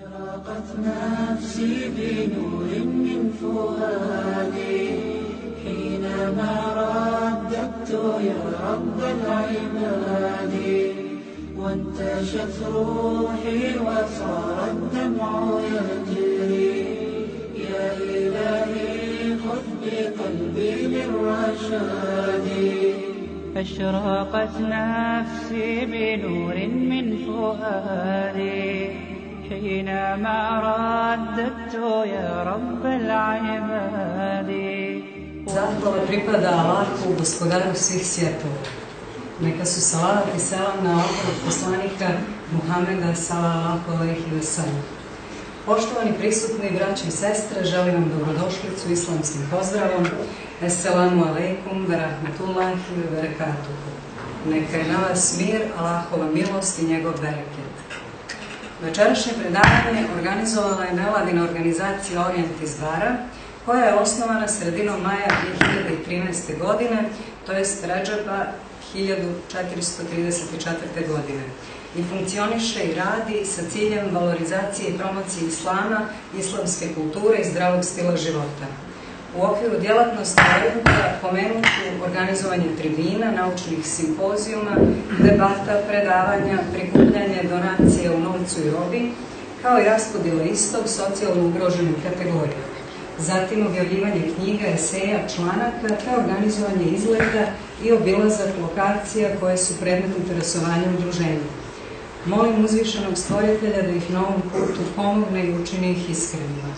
أشرقت نفسي بنور من فؤادي. حينما رددت يا رب العباد وانتشت روحي وصار الدمع يجري. يا إلهي خذ بقلبي للرشاد. أشرقت نفسي بنور من فؤادي. حينما رددت يا رب العباد Zahvala pripada Allahu, gospodaru svih svjetova. Neka su salavat i selam na okrog poslanika Muhameda sallallahu alaihi wa sallam. Poštovani prisutni braći i sestre, želim vam dobrodošlicu islamskim pozdravom. Assalamu alaikum, wa rahmatullahi wa barakatuhu. Neka je na vas mir, Allahova milost i njegov bereket. Večerašnje predavanje organizovala je nevladina organizacija Orient iz Bara, koja je osnovana sredinom maja 2013. godine, to jest Ređepa 1434. godine i funkcioniše i radi sa ciljem valorizacije i promocije islama, islamske kulture i zdravog stila života. U okviru djelatnosti Orienta pomenuću organizovanje tribina, naučnih simpozijuma, debata, predavanja, prikupljanje donacije u novcu i robi, kao i raspodjela istog socijalno ugroženim kategorijama zatim objavljivanje knjiga, eseja, članaka, te organizovanje izgleda i obilazak lokacija koje su predmet interesovanja udruženja. Molim uzvišenog stvoritelja da ih na ovom putu pomogne i učini ih iskrenima.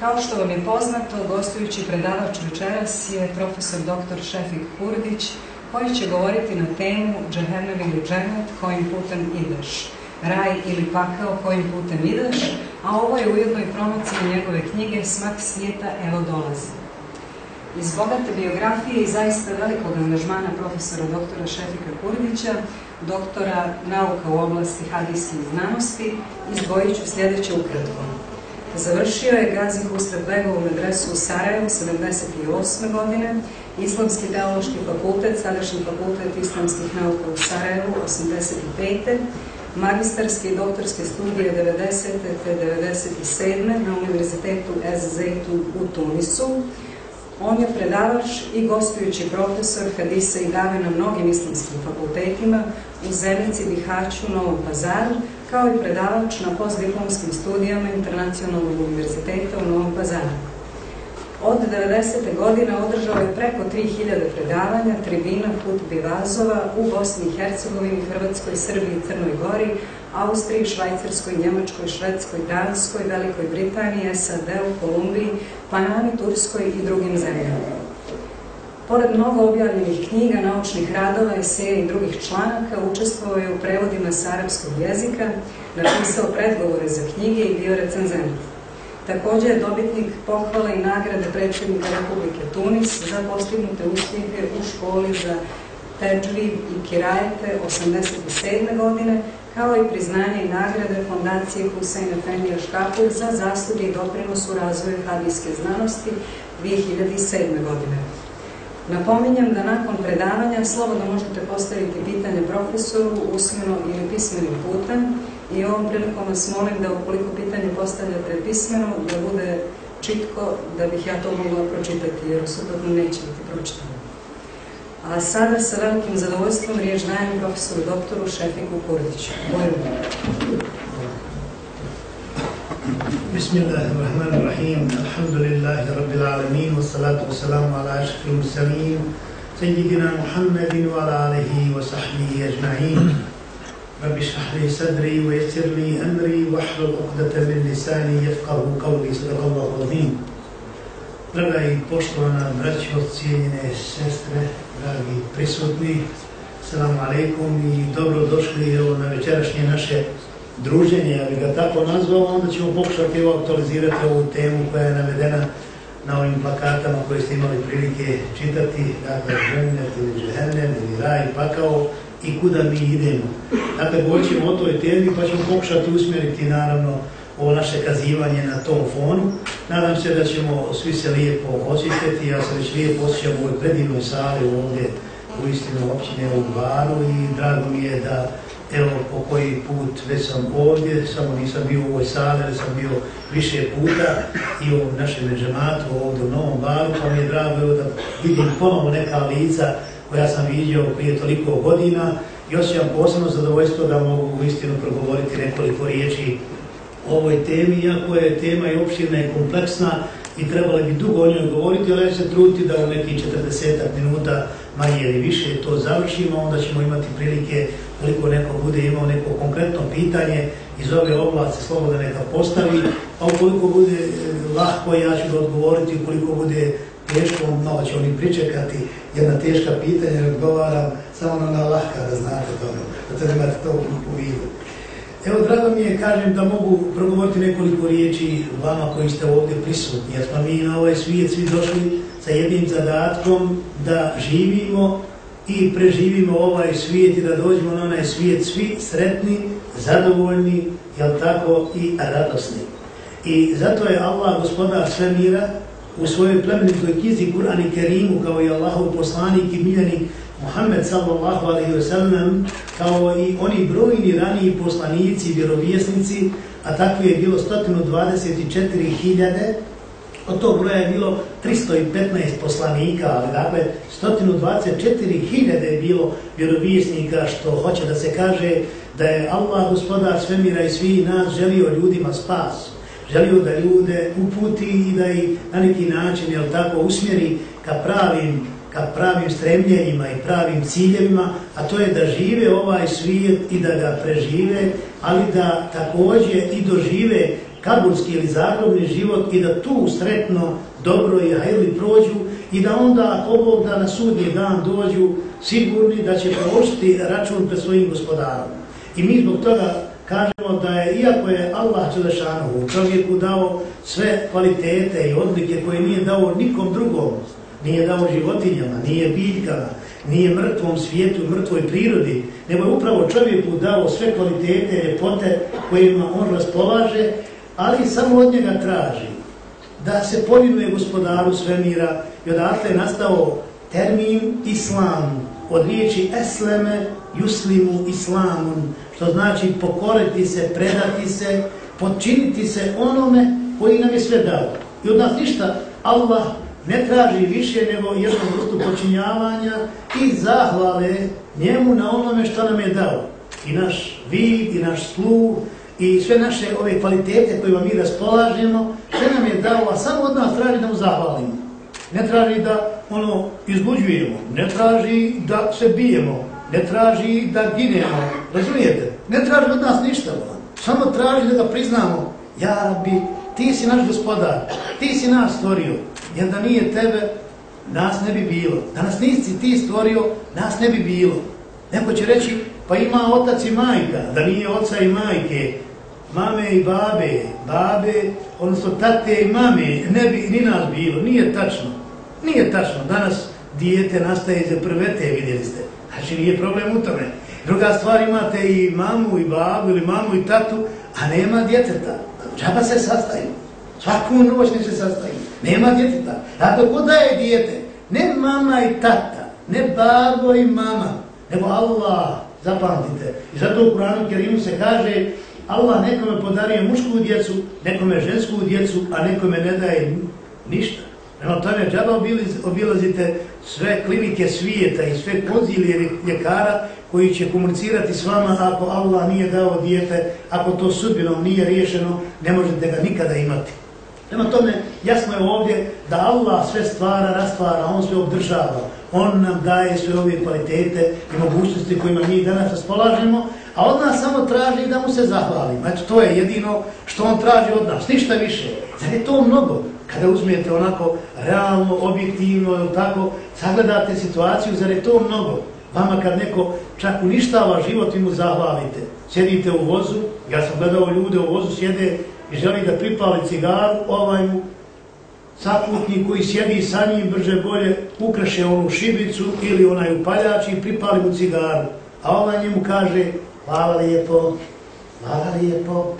Kao što vam je poznato, gostujući predavač večeras je profesor dr. Šefik Kurdić, koji će govoriti na temu Džehennem ili Džennet, kojim putem ideš raj ili pakao kojim putem ideš, a ovo je ujedno i promocija njegove knjige Smak svijeta evo dolazi. Iz bogate biografije i zaista velikog angažmana profesora doktora Šefika Kurdića, doktora nauka u oblasti hadijskih znanosti, izdvojit ću sljedeće ukratko. Završio je Gazi Husret Begovu medresu u Sarajevu 78. godine, Islamski teološki fakultet, sadašnji fakultet islamskih nauka u Sarajevu 85 magistarske i doktorske studije 90. te 97. na Univerzitetu SZT u Tunisu. On je predavač i gostujući profesor Hadisa i Dave na mnogim islamskim fakultetima u Zemljici, Bihaću, Novom Pazaru, kao i predavač na postdiplomskim studijama Internacionalnog univerziteta u Novom Pazaru. Od 90. godine održao je preko 3000 predavanja, tribina, put bivazova u Bosni i Hercegovini, Hrvatskoj, Srbiji, Crnoj Gori, Austriji, Švajcarskoj, Njemačkoj, Švedskoj, Danskoj, Velikoj Britaniji, SAD, u Kolumbiji, Panami, Turskoj i drugim zemljama. Pored mnogo objavljenih knjiga, naučnih radova, eseja i drugih članaka, učestvovao je u prevodima s arapskog jezika, napisao predgovore za knjige i bio recenzent. Također je dobitnik pohvala i nagrade predsjednika Republike Tunis za postignute uspjehe u školi za Teđvi i Kirajete 87. godine, kao i priznanje i nagrade Fondacije Husein Efendija Škapur za zasluge i doprinos u razvoju hadijske znanosti 2007. godine. Napominjem da nakon predavanja slobodno možete postaviti pitanje profesoru usmeno ili pismenim putem i ovom prilikom vas molim da ukoliko pitanje postavljate pismeno, da bude čitko da bih ja to mogla pročitati, jer suprotno neće biti pročitano. A sada sa velikim zadovoljstvom riječ dajem profesoru doktoru Šefiku Kurdiću. Bojim. بسم الله الرحمن الرحيم الحمد لله رب العالمين والصلاة والسلام على أشرف المرسلين سيدنا محمد وعلى آله وصحبه أجمعين رب اشرح لي صدري ويسر لي أمري واحلل عقدة من لساني يفقه قولي صدق الله العظيم Draga i poštovana braćo, cijenjene sestre, dragi prisutni, salamu alaikum i dobrodošli evo na večerašnje naše druženje, ja bih ga tako nazvao, onda ćemo pokušati evo aktualizirati ovu temu koja je navedena na ovim plakatama koje ste imali prilike čitati, dakle, žennet ili džehennem ili raj, pakao i kuda mi idemo. Dakle, goćemo o toj temi pa ćemo pokušati usmjeriti naravno ovo naše kazivanje na tom fonu. Nadam se da ćemo svi se lijepo osjećati, ja se već lijepo osjećam u ovoj predivnoj sali ovdje u istinu općine u Baru i drago mi je da evo po koji put već sam ovdje, samo nisam bio u ovoj sali, već sam bio više puta i u našem džematu ovdje u Novom Baru, pa mi je drago evo, da vidim ponovno neka lica koja sam vidio prije toliko godina i osjećam posebno zadovoljstvo da mogu u istinu progovoriti nekoliko riječi o ovoj temi, iako je tema i opširna i kompleksna i trebalo bi dugo o njoj govoriti, ali ja se truditi da u nekih 40 minuta manje ili više to završimo, onda ćemo imati prilike koliko neko bude imao neko konkretno pitanje iz ove oblasti slobodno neka postavi, a ukoliko bude e, lahko ja ću da odgovoriti, ukoliko bude teško, malo će oni pričekati jedna teška pitanja i odgovaram samo na ona lahka da znate to, da to imate to u vidu. Evo, drago mi je, kažem, da mogu progovoriti nekoliko riječi vama koji ste ovdje prisutni, jer smo mi na ovaj svijet svi došli sa jednim zadatkom da živimo i preživimo ovaj svijet i da dođemo na onaj svijet svi sretni, zadovoljni, jel tako, i radosni. I zato je Allah, gospodar sve mira, u svojoj plemenitoj kizi Kur'an i Kerimu, kao i Allahov poslanik i miljenik Muhammed sallallahu alaihi wa sallam, kao i oni brojni raniji poslanici i vjerovjesnici, a takvi je bilo 124.000, od tog broja je bilo 315 poslanika, ali dakle 124.000 je bilo vjerovjesnika, što hoće da se kaže da je Allah, gospodar svemira i svi nas želio ljudima spas. Želio da ljude uputi i da ih na neki način, jel tako, usmjeri ka pravim ka pravim stremljenjima i pravim ciljevima, a to je da žive ovaj svijet i da ga prežive, ali da također i dožive kaburski ili zagrobni život i da tu sretno, dobro i hajli prođu i da onda ovog da na sudnji dan dođu sigurni da će prooštiti račun pred svojim gospodarom. I mi zbog toga kažemo da je, iako je Allah Čelešanovu čovjeku dao sve kvalitete i odlike koje nije dao nikom drugom, nije dao životinjama, nije biljkama, nije mrtvom svijetu, mrtvoj prirodi, nego je upravo čovjeku dao sve kvalitete, ljepote kojima on raspolaže, ali samo od njega traži da se povinuje gospodaru svemira i odatle je nastao termin islam od riječi esleme, juslimu, islamun, što znači pokoriti se, predati se, podčiniti se onome koji nam je sve dao. I od nas ništa Allah ne traži više nego jednu vrstu počinjavanja i zahvale njemu na onome što nam je dao. I naš vid, i naš sluh, i sve naše ove kvalitete koje mi raspolažemo, sve nam je dao, a samo od nas traži da mu zahvalimo. Ne traži da ono izbuđujemo, ne traži da se bijemo, ne traži da ginemo, razumijete? Ne traži od nas ništa, samo traži da ga priznamo. Ja, Rabbi, ti si naš gospodar, ti si nas stvorio, jer da nije tebe, nas ne bi bilo. Da nas nisi ti stvorio, nas ne bi bilo. Neko će reći, pa ima otac i majka, da nije oca i majke, mame i babe, babe, odnosno tate i mame, ne bi ni nas bilo, nije tačno. Nije tačno, danas dijete nastaje za prvete, vidjeli ste. Znači nije problem u tome. Druga stvar, imate i mamu i babu ili mamu i tatu, a nema djeteta. Džaba se sastaju. Svaku noć ne se sastaju. Nema djeteta. Zato ko daje dijete? Ne mama i tata, ne babo i mama, nego Allah, zapamtite. I zato u Kuranu Kerimu se kaže Allah nekome podario mušku djecu, nekome žensku djecu, a nekome ne daje ništa. Prema tome, džaba obilazite sve klinike svijeta i sve konzilije ljekara koji će komunicirati s vama ako Allah nije dao dijete, ako to sudbinom nije riješeno, ne možete ga nikada imati. Prema tome, jasno je ovdje da Allah sve stvara, rastvara, On sve obdržava. On nam daje sve ove kvalitete i mogućnosti kojima mi danas raspolažemo, a od nas samo traži da mu se zahvalimo. Eto, to je jedino što on traži od nas, ništa više. Zar je to mnogo? Kada uzmijete onako realno, objektivno, tako, sagledate situaciju, zar je to mnogo? Vama kad neko čak uništava život i mu zahvalite. Sjedite u vozu, ja sam gledao ljude u vozu, sjede i želi da pripali cigaru, ovaj mu saputnik koji sjedi sa njim brže bolje ukraše onu šibicu ili onaj upaljač i pripali mu cigaru. A ona njemu kaže, hvala lijepo, hvala lijepo.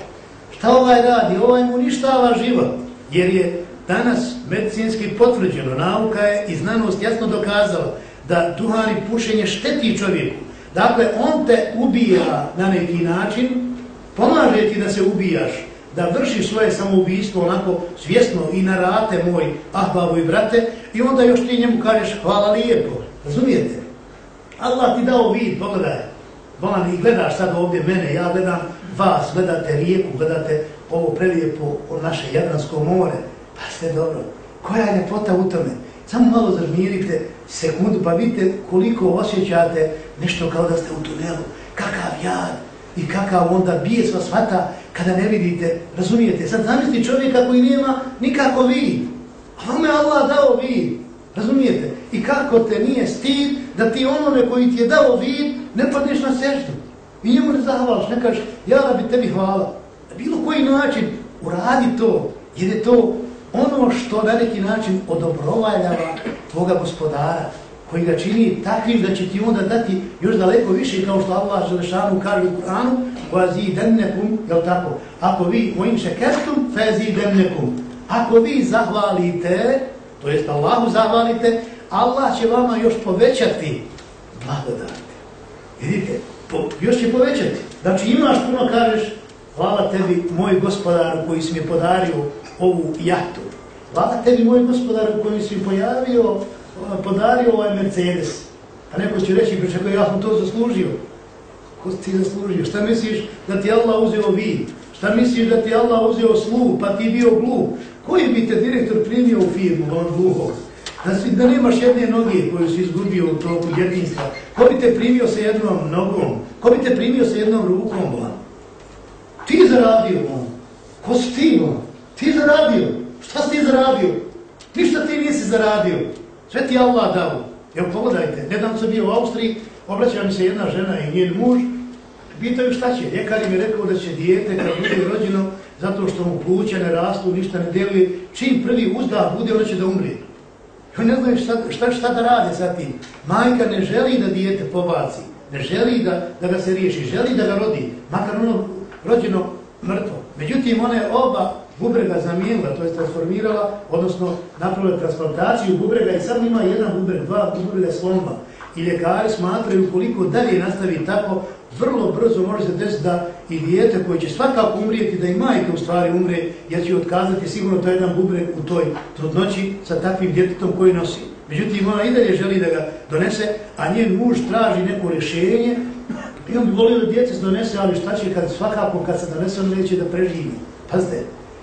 Šta ovaj radi? Ovaj mu ništava život. Jer je danas medicinski potvrđeno, nauka je i znanost jasno dokazala da duhan i pušenje šteti čovjeku, Dakle, on te ubija na neki način, pomaže ti da se ubijaš, da vršiš svoje samoubistvo onako svjesno i na rate moj, ahbavo i brate, i onda još ti njemu kažeš hvala lijepo, razumijete? Allah ti dao vid, pogledaj, van i gledaš sad ovdje mene, ja gledam vas, gledate rijeku, gledate ovo prelijepo ono naše Jadransko more, pa ste dobro, koja je ljepota u tome? Samo malo zažmirite sekundu, pa vidite koliko osjećate nešto kao da ste u tunelu, kakav jad i kakav onda bije sva hvata kada ne vidite, razumijete? Sad zamisli čovjeka koji nema nikako vid, a vam je Allah dao vid, razumijete? I kako te nije stid da ti onome koji ti je dao vid ne padneš na seždu. I njemu ne zahvalaš, ne kažeš, ja da bi tebi hvala. Na bilo koji način uradi to, jer je to ono što na neki način odobrovaljava tvoga gospodara, koji ga čini takvim da će ti onda dati još daleko više, kao što Allah Želešanu kaže u Kur'anu, koja zidennekum, jel tako? Ako vi mojim šekertum, fe zidennekum. Ako vi zahvalite, to jest Allahu zahvalite, Allah će vama još povećati blagodati. Vidite, po, još će povećati. Znači imaš puno, kažeš, hvala tebi, moj gospodar koji si mi podario ovu jahtu. Hvala tebi, moj gospodar koji si mi pojavio, podario ovaj Mercedes. A neko će reći, pričako, ja sam to zaslužio. Ko si ti zaslužio? Šta misliš da ti Allah uzeo vid? Šta misliš da ti Allah uzeo sluh, pa ti bio glup? Koji bi te direktor primio u firmu, on gluhog? Da, si, da nemaš jedne noge koju si izgubio u toku jedinstva. Ko bi te primio sa jednom nogom? Ko bi te primio sa jednom rukom, blan? Ti zaradio, on. Ko si ti, on? Ti zaradio. Šta si ti zaradio? Ništa ti nisi zaradio. Sve ti Allah dao. Evo, pogledajte, nedam sam bio u Austriji, obraća mi se jedna žena i njen muž, pitaju šta će. Ljekar im je rekao da će dijete kad bude rođeno, zato što mu pluća ne rastu, ništa ne deluje, čim prvi uzdah bude, ono će da umri. I ne znaju šta, šta, šta da rade sa tim. Majka ne želi da dijete pobaci, ne želi da, da ga se riješi, želi da ga rodi, makar ono rođeno mrtvo. Međutim, ona je oba bubrega zamijenila, to je transformirala, odnosno napravila transplantaciju bubrega i sad ima jedan bubreg, dva bubrega slomba. I ljekari smatraju koliko dalje nastavi tako, vrlo brzo može se desiti da i dijete koje će svakako umrijeti, da i majka u stvari umre, jer će otkazati sigurno to jedan bubreg u toj trudnoći sa takvim djetetom koji nosi. Međutim, ona i dalje želi da ga donese, a njen muž traži neko rješenje i on bi volio da djece se donese, ali šta će kad svakako kad se donese, on neće da preživi. Pazite,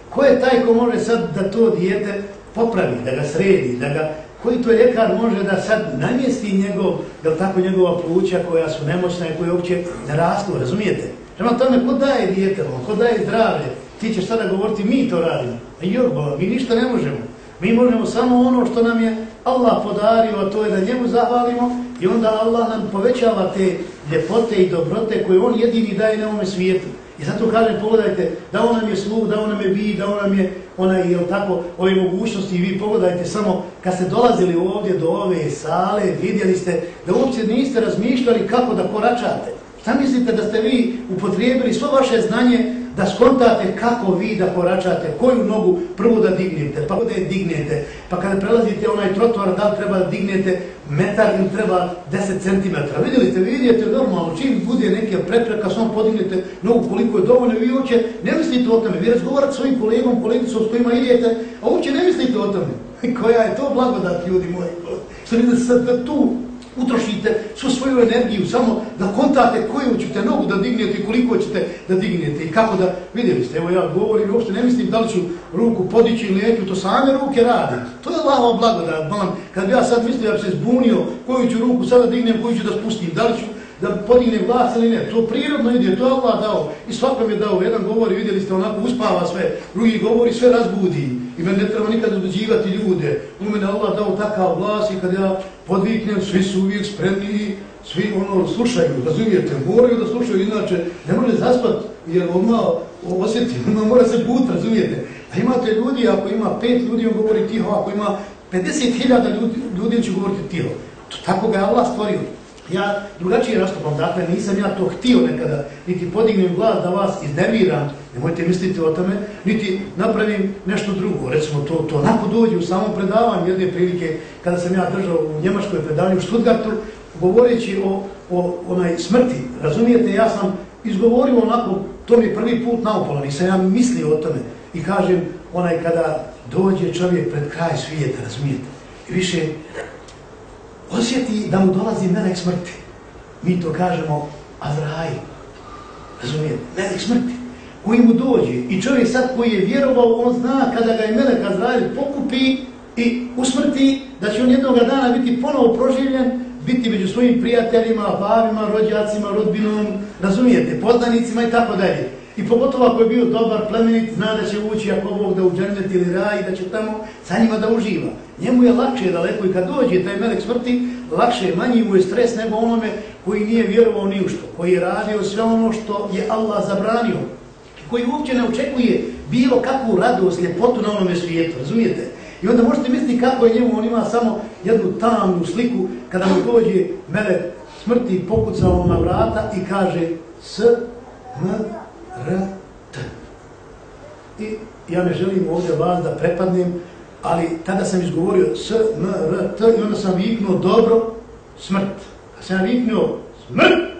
ko je taj ko može sad da to dijete popravi, da ga sredi, da ga koji to ljekar može da sad namjesti njegov, jel tako, njegova pluća koja su nemoćna i koje uopće ne rastu, razumijete? Prema tome, ko daje djetevo, ko daje zdravlje, ti ćeš sada govoriti, mi to radimo. A joj, bo, mi ništa ne možemo. Mi možemo samo ono što nam je Allah podario, a to je da njemu zahvalimo i onda Allah nam povećava te ljepote i dobrote koje on jedini daje na ovome svijetu. I zato kažem, pogledajte, da nam je sluh, da nam je vid, da nam je onaj, jel tako, ove mogućnosti i vi pogledajte samo, kad ste dolazili ovdje do ove sale, vidjeli ste da uopće niste razmišljali kako da koračate. Šta mislite da ste vi upotrijebili svo vaše znanje da skontate kako vi da koračate, koju nogu prvo da dignete, pa da je dignete, pa kada prelazite onaj trotoar, da li treba da dignete metar ili treba 10 cm. Vidjeli ste, vidite normalno, čim bude neke prepreka, samo podignete nogu koliko je dovoljno, vi uopće ne mislite o tome, vi razgovarate svojim kolegom, kolegicom s kojima idete, a uopće ne mislite o tome. Koja je to blagodat, ljudi moji? Što vidite sad tu utrošite svu svoju energiju samo da kontate koju ćete nogu da dignete i koliko ćete da dignete i kako da, vidjeli ste, evo ja govorim, uopšte ne mislim da li ću ruku podići ili neću, to same ruke rade. To je Allahova blagodat, man. Kad bi ja sad mislio da bi se zbunio koju ću ruku sada dignem, koju ću da spustim, da li ću da podigne glas ili ne. To prirodno ide, to je Allah dao. I svakom je dao. Jedan govori, vidjeli ste, onako uspava sve. Drugi govori, sve razbudi. I meni ne treba nikad uzbuđivati ljude. U mene Allah dao takav glas i kad ja podviknem, svi su uvijek spremni, svi ono slušaju, razumijete, moraju da slušaju, inače ne može zaspat, jer odmah osjeti, odmah mora se put, razumijete. A imate ljudi, ako ima pet ljudi, on govori tiho, ako ima 50.000 ljudi, ljudi će govoriti tiho. To, tako ga je Allah stvorio. Ja drugačije nastupam, dakle nisam ja to htio nekada, niti podignem glas da vas iznemiram, nemojte misliti o tome, niti napravim nešto drugo. Recimo, to, to onako dođe u samom predavanju jedne prilike, kada sam ja držao u njemačkoj predavanju u Stuttgartu, govoreći o o onaj smrti, razumijete, ja sam izgovorio onako, to mi je prvi put naopala, nisam ja mislio o tome. I kažem, onaj kada dođe čovjek pred kraj svijeta, razumijete, i više osjeti da mu dolazi melek smrti. Mi to kažemo Azrail, razumijete, melek smrti, koji mu dođe. I čovjek sad koji je vjerovao, on zna kada ga je melek Azrail pokupi i usmrti, da će on jednog dana biti ponovo proživljen, biti među svojim prijateljima, bavima, rođacima, rodbinom, razumijete, poznanicima i tako dalje. I pogotovo ako je bio dobar plemenit, zna da će ući ako Bog da u ili raj, da će tamo sa njima da uživa. Njemu je lakše daleko i kad dođe taj melek smrti, lakše, manji mu je stres nego onome koji nije vjerovao ni u što, koji je radio sve ono što je Allah zabranio, koji uopće ne očekuje bilo kakvu radost, ljepotu na onome svijetu, razumijete? I onda možete misliti kako je njemu, on ima samo jednu tamnu sliku, kada mu dođe melek smrti, pokucao na vrata i kaže S, M, R, T. I ja ne želim ovdje vas da prepadnem, ali tada sam izgovorio S, M, R, T i onda sam viknuo dobro, smrt. Kad sam viknuo smrt.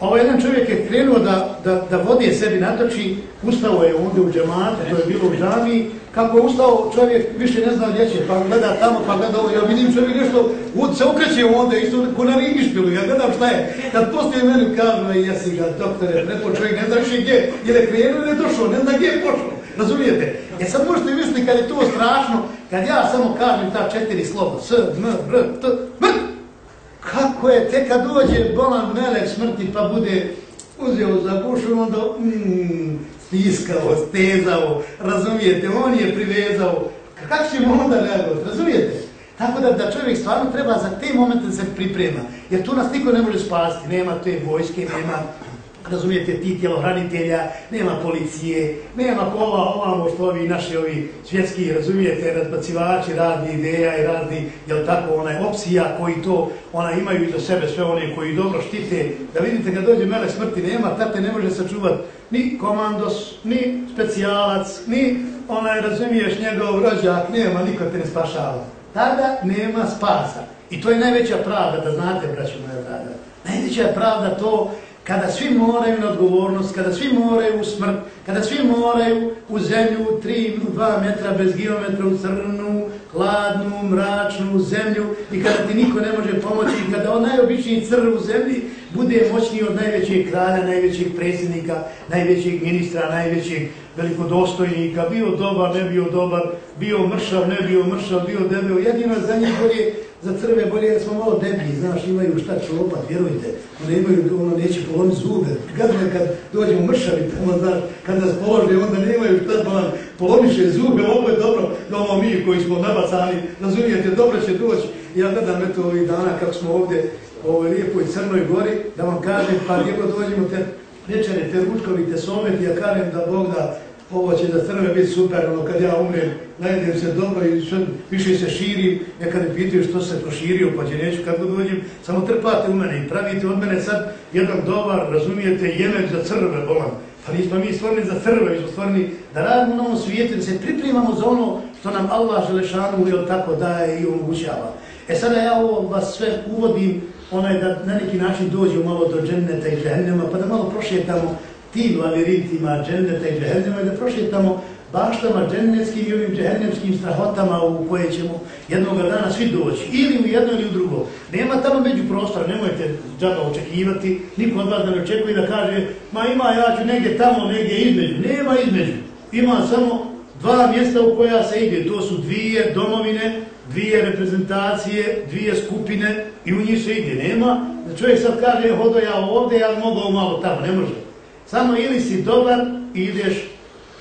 Ovo jedan čovjek je krenuo da, da, da vodi sebi natoči, ustao je ovdje u džematu, to je bilo u džami, kako je ustao čovjek, više ne zna gdje će, pa gleda tamo, pa gleda ovo, ja vidim čovjek nešto, ud se ukreće ovdje, isto ko na rigišpilu, ja gledam šta je, kad postoje meni kažu, jesi ga, doktore, prepo čovjek, ne znaš gdje, ili je krenuo ili je došao, ne zna gdje je pošao, razumijete? E sad možete misliti kad je to strašno, kad ja samo kažem ta četiri slova, s, m, r, t, m, kako je, te kad dođe bolan melek smrti pa bude uzeo za gušu, onda mm, stiskao, stezao, razumijete, on je privezao. Kako ćemo onda reagovati, razumijete? Tako da, da čovjek stvarno treba za te momente da se priprema, jer tu nas niko ne može spasti, nema te vojske, nema razumijete, ti tjelohranitelja, nema policije, nema kola ovamo što ovi naši ovi svjetski, razumijete, razbacivači razni ideja i razni, jel tako, onaj opcija koji to ona imaju iza sebe sve one koji dobro štite, da vidite kad dođe mele smrti nema, tate ne može sačuvati ni komandos, ni specijalac, ni onaj, razumiješ, njegov rođak, nema, niko te ne spašava. Tada nema spasa. I to je najveća pravda, da znate, braću moja pravda. Najveća pravda to kada svi moraju na odgovornost, kada svi moraju u smrt, kada svi moraju u zemlju 3-2 metra bez geometra u crnu, hladnu, mračnu zemlju i kada ti niko ne može pomoći i kada on najobičniji crn u zemlji bude moćniji od najvećeg kralja, najvećeg predsjednika, najvećeg ministra, najvećeg velikodostojnika, bio dobar, ne bio dobar, bio mršav, ne bio mršav, bio debel, jedino za njih bolje za crve bolje jer smo malo deblji, znaš, imaju šta čopat, vjerujte, onda imaju, ono neće polomiti zube, gadno kad dođemo mršavi tamo, znaš, kad nas polože, onda nemaju šta pa nam polomiše zube, ovo je dobro, da ono mi koji smo nabacani, razumijete, dobro će doći. Ja gledam eto ovih dana kako smo ovdje u ovoj lijepoj Crnoj gori, da vam kažem, pa lijepo dođemo te večere, te ručkovi, te someti, ja kažem da Bog da ovo će da crve biti super, ono kad ja umrem, najedem se dobro i sve više se širim, nekad ne pitaju što se proširio, pa će neću kako dođem, samo trpate u mene i pravite od mene sad jedan dobar, razumijete, jemen za crve, bolan. Pa nismo mi stvorni za crve, mi smo stvorni da radimo na ovom svijetu, da se pripremamo za ono što nam Allah Želešanu ili tako daje i omogućava. E sada ja ovo vas sve uvodim, onaj da na neki način dođe malo do dženneta i džennema, pa da malo prošetamo tim labirintima dženneta i džehennema i da prošetamo baštama džennetskim i ovim džehennemskim strahotama u koje ćemo jednog dana svi doći. Ili u jedno ili u drugo. Nema tamo među prostora, nemojte džaba očekivati, niko od vas da ne očekuje da kaže ma ima ja ću negdje tamo, negdje između. Nema između. Ima samo dva mjesta u koja se ide. To su dvije domovine, dvije reprezentacije, dvije skupine i u njih se ide. Nema da čovjek sad kaže hodo ja ovdje, ja mogu malo tamo. Ne može. Samo ili si dobar i ideš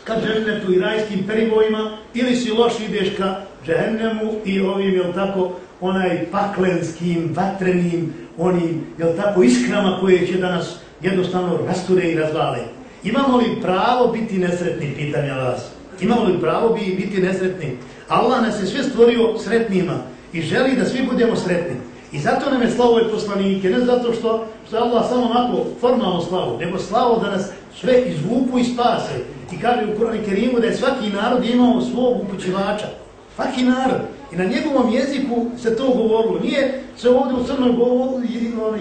ka džennetu i rajskim perivojima, ili si loš ideš ka džennemu i ovim, jel tako, onaj paklenskim, vatrenim, onim, jel tako, iskrama koje će da nas jednostavno rasture i razvale. Imamo li pravo biti nesretni, pitam ja vas. Imamo li pravo biti nesretni? Allah nas je sve stvorio sretnima i želi da svi budemo sretni. I zato nam je slavo i poslanike, ne zato što, što Allah samo onako formalno slavo, nego slavo da nas sve izvupu i spase. I kaže u Korani Kerimu da je svaki narod imao svog upućivača. Svaki narod. I na njegovom jeziku se to govorilo. Nije se ovdje u Crnoj, govorilo, ono,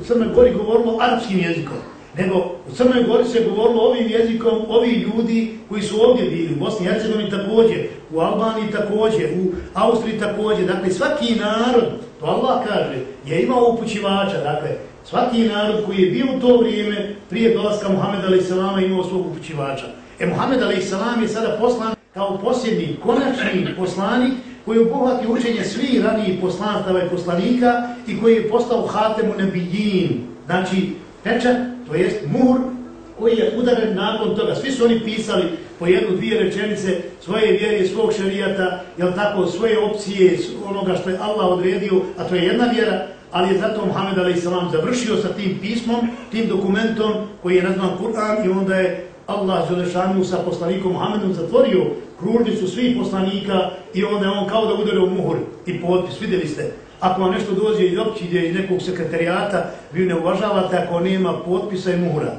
u Crnoj Gori govorilo arapskim jezikom. Nego u Crnoj Gori se govorilo ovim jezikom, ovi ljudi koji su ovdje bili, u Bosni i Hercegovini također, u Albaniji također, u Austriji također. Dakle, svaki narod, to Allah kaže, je imao upućivača. Dakle, svaki narod koji je bio u to vrijeme, prije dolaska Muhammeda a.s. imao svog upućivača. E, Muhammed a.s. je sada poslan kao posljedni, konačni poslanik koji obuhvati učenje svih ranijih poslanstava i poslanika i koji je postao Hatemu Nebijin. Znači, pečat, to jest mur koji je udaren nakon toga. Svi su oni pisali po jednu, dvije rečenice svoje vjere, svog šarijata, jel tako, svoje opcije, onoga što je Allah odredio, a to je jedna vjera, ali je zato Muhammed a.s. završio sa tim pismom, tim dokumentom koji je nazvan Kur'an i onda je Allah Želešanu sa poslanikom Muhammedom zatvorio kružnicu svih poslanika i onda je on kao da udario muhur i potpis. Vidjeli ste, ako vam nešto dođe iz općine, iz nekog sekretarijata, vi ne uvažavate ako nema potpisa i muhura.